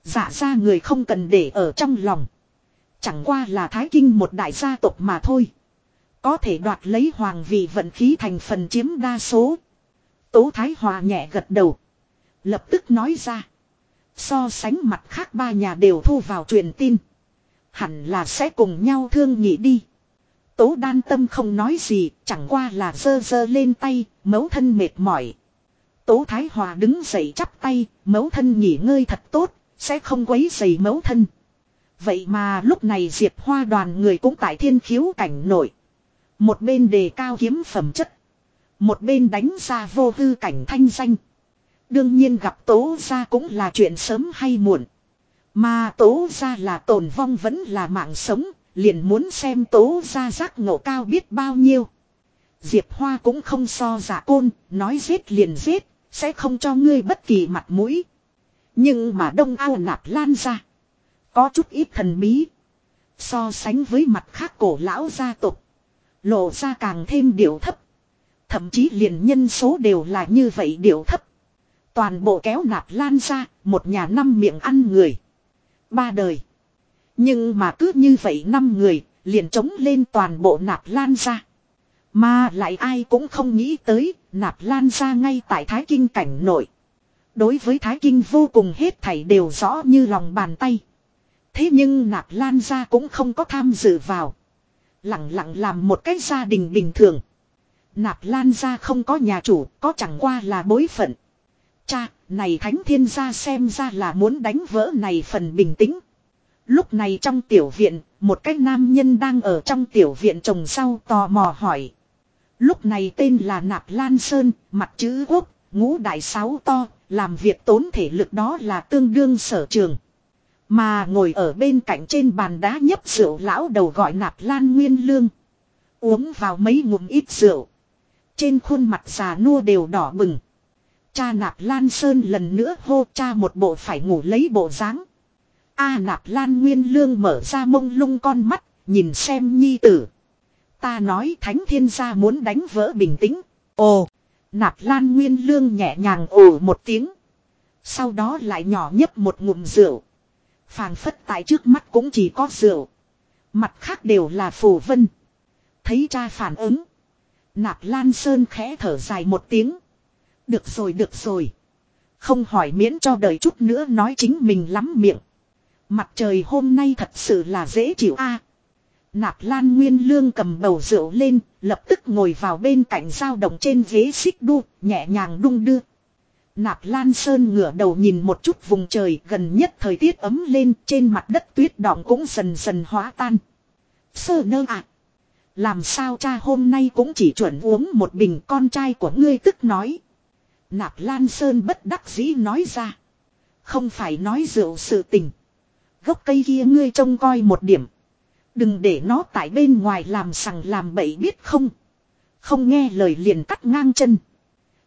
Dạ ra người không cần để ở trong lòng. Chẳng qua là thái kinh một đại gia tộc mà thôi. Có thể đoạt lấy hoàng vị vận khí thành phần chiếm đa số. Tố Thái Hòa nhẹ gật đầu. Lập tức nói ra. So sánh mặt khác ba nhà đều thu vào truyền tin. Hẳn là sẽ cùng nhau thương nhị đi. Tố đan tâm không nói gì, chẳng qua là dơ dơ lên tay, mấu thân mệt mỏi. Tố Thái Hòa đứng dậy chắp tay, mẫu thân nghỉ ngơi thật tốt, sẽ không quấy dày mẫu thân. Vậy mà lúc này Diệp Hoa đoàn người cũng tại thiên khiếu cảnh nổi. Một bên đề cao kiếm phẩm chất. Một bên đánh ra vô hư cảnh thanh danh. Đương nhiên gặp tố ra cũng là chuyện sớm hay muộn. Mà tố ra là tồn vong vẫn là mạng sống, liền muốn xem tố ra giác ngộ cao biết bao nhiêu. Diệp Hoa cũng không so giả côn, nói giết liền giết, sẽ không cho ngươi bất kỳ mặt mũi. Nhưng mà đông ao nạp lan ra. Có chút ít thần bí. So sánh với mặt khác cổ lão gia tộc Lộ ra càng thêm điệu thấp. Thậm chí liền nhân số đều là như vậy điệu thấp. Toàn bộ kéo nạp lan ra, một nhà năm miệng ăn người. Ba đời. Nhưng mà cứ như vậy năm người, liền chống lên toàn bộ nạp lan ra. Mà lại ai cũng không nghĩ tới, nạp lan ra ngay tại Thái Kinh cảnh nội. Đối với Thái Kinh vô cùng hết thảy đều rõ như lòng bàn tay. Thế nhưng nạp lan ra cũng không có tham dự vào. Lặng lặng làm một cái gia đình bình thường. Nạp lan ra không có nhà chủ, có chẳng qua là bối phận. Cha, này thánh thiên gia xem ra là muốn đánh vỡ này phần bình tĩnh. Lúc này trong tiểu viện, một cái nam nhân đang ở trong tiểu viện trồng sau tò mò hỏi. Lúc này tên là Nạp Lan Sơn, mặt chữ quốc, ngũ đại sáu to, làm việc tốn thể lực đó là tương đương sở trường. Mà ngồi ở bên cạnh trên bàn đá nhấp rượu lão đầu gọi nạp lan nguyên lương. Uống vào mấy ngụm ít rượu. Trên khuôn mặt già nua đều đỏ bừng. Cha nạp lan sơn lần nữa hô cha một bộ phải ngủ lấy bộ dáng. A nạp lan nguyên lương mở ra mông lung con mắt, nhìn xem nhi tử. Ta nói thánh thiên gia muốn đánh vỡ bình tĩnh. Ồ, nạp lan nguyên lương nhẹ nhàng ồ một tiếng. Sau đó lại nhỏ nhấp một ngụm rượu phàng phất tại trước mắt cũng chỉ có rượu. Mặt khác đều là phù vân. Thấy cha phản ứng. Nạp Lan Sơn khẽ thở dài một tiếng. Được rồi được rồi. Không hỏi miễn cho đợi chút nữa nói chính mình lắm miệng. Mặt trời hôm nay thật sự là dễ chịu a. Nạp Lan Nguyên Lương cầm bầu rượu lên, lập tức ngồi vào bên cạnh dao động trên ghế xích đu, nhẹ nhàng đung đưa. Nạp Lan Sơn ngửa đầu nhìn một chút vùng trời gần nhất thời tiết ấm lên trên mặt đất tuyết đọng cũng dần dần hóa tan. Sơ nơ ạ. Làm sao cha hôm nay cũng chỉ chuẩn uống một bình con trai của ngươi tức nói. Nạp Lan Sơn bất đắc dĩ nói ra. Không phải nói rượu sự tình. Gốc cây kia ngươi trông coi một điểm. Đừng để nó tại bên ngoài làm sằng làm bậy biết không. Không nghe lời liền cắt ngang chân.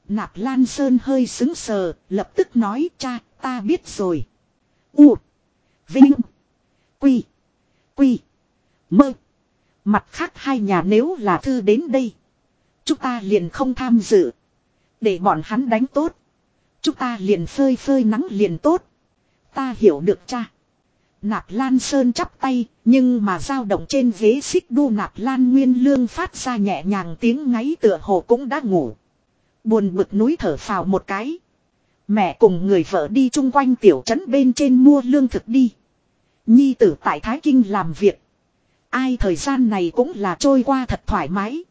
Nạp Lan Sơn hơi xứng sờ, lập tức nói cha, ta biết rồi. U. Vinh. Quy. Quy. Mơ. Mặt khác hai nhà nếu là thư đến đây. Chúng ta liền không tham dự. Để bọn hắn đánh tốt. Chúng ta liền phơi phơi nắng liền tốt. Ta hiểu được cha. Nạp Lan Sơn chắp tay, nhưng mà dao động trên ghế xích đu Nạp Lan Nguyên Lương phát ra nhẹ nhàng tiếng ngáy tựa hồ cũng đã ngủ. Buồn bực núi thở phào một cái. Mẹ cùng người vợ đi chung quanh tiểu trấn bên trên mua lương thực đi. Nhi tử tại Thái Kinh làm việc. Ai thời gian này cũng là trôi qua thật thoải mái.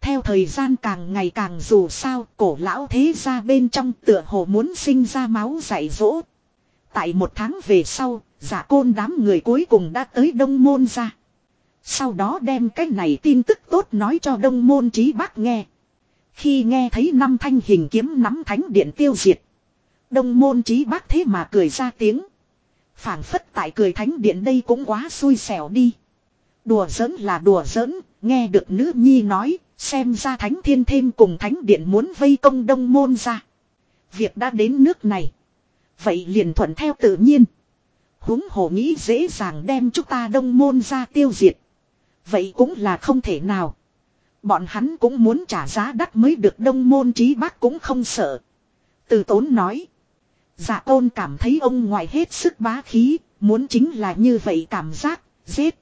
Theo thời gian càng ngày càng dù sao cổ lão thế ra bên trong tựa hồ muốn sinh ra máu dạy dỗ. Tại một tháng về sau, giả côn đám người cuối cùng đã tới đông môn ra. Sau đó đem cái này tin tức tốt nói cho đông môn trí bác nghe. Khi nghe thấy năm thanh hình kiếm nắm thánh điện tiêu diệt. Đông môn trí bác thế mà cười ra tiếng. phảng phất tại cười thánh điện đây cũng quá xui xẻo đi. Đùa giỡn là đùa giỡn, nghe được nữ nhi nói, xem ra thánh thiên thêm cùng thánh điện muốn vây công đông môn ra. Việc đã đến nước này. Vậy liền thuận theo tự nhiên huống hồ nghĩ dễ dàng đem chúng ta đông môn ra tiêu diệt. Vậy cũng là không thể nào. Bọn hắn cũng muốn trả giá đắt mới được đông môn trí bác cũng không sợ. Từ tốn nói. Dạ tôn cảm thấy ông ngoài hết sức bá khí, muốn chính là như vậy cảm giác, giết.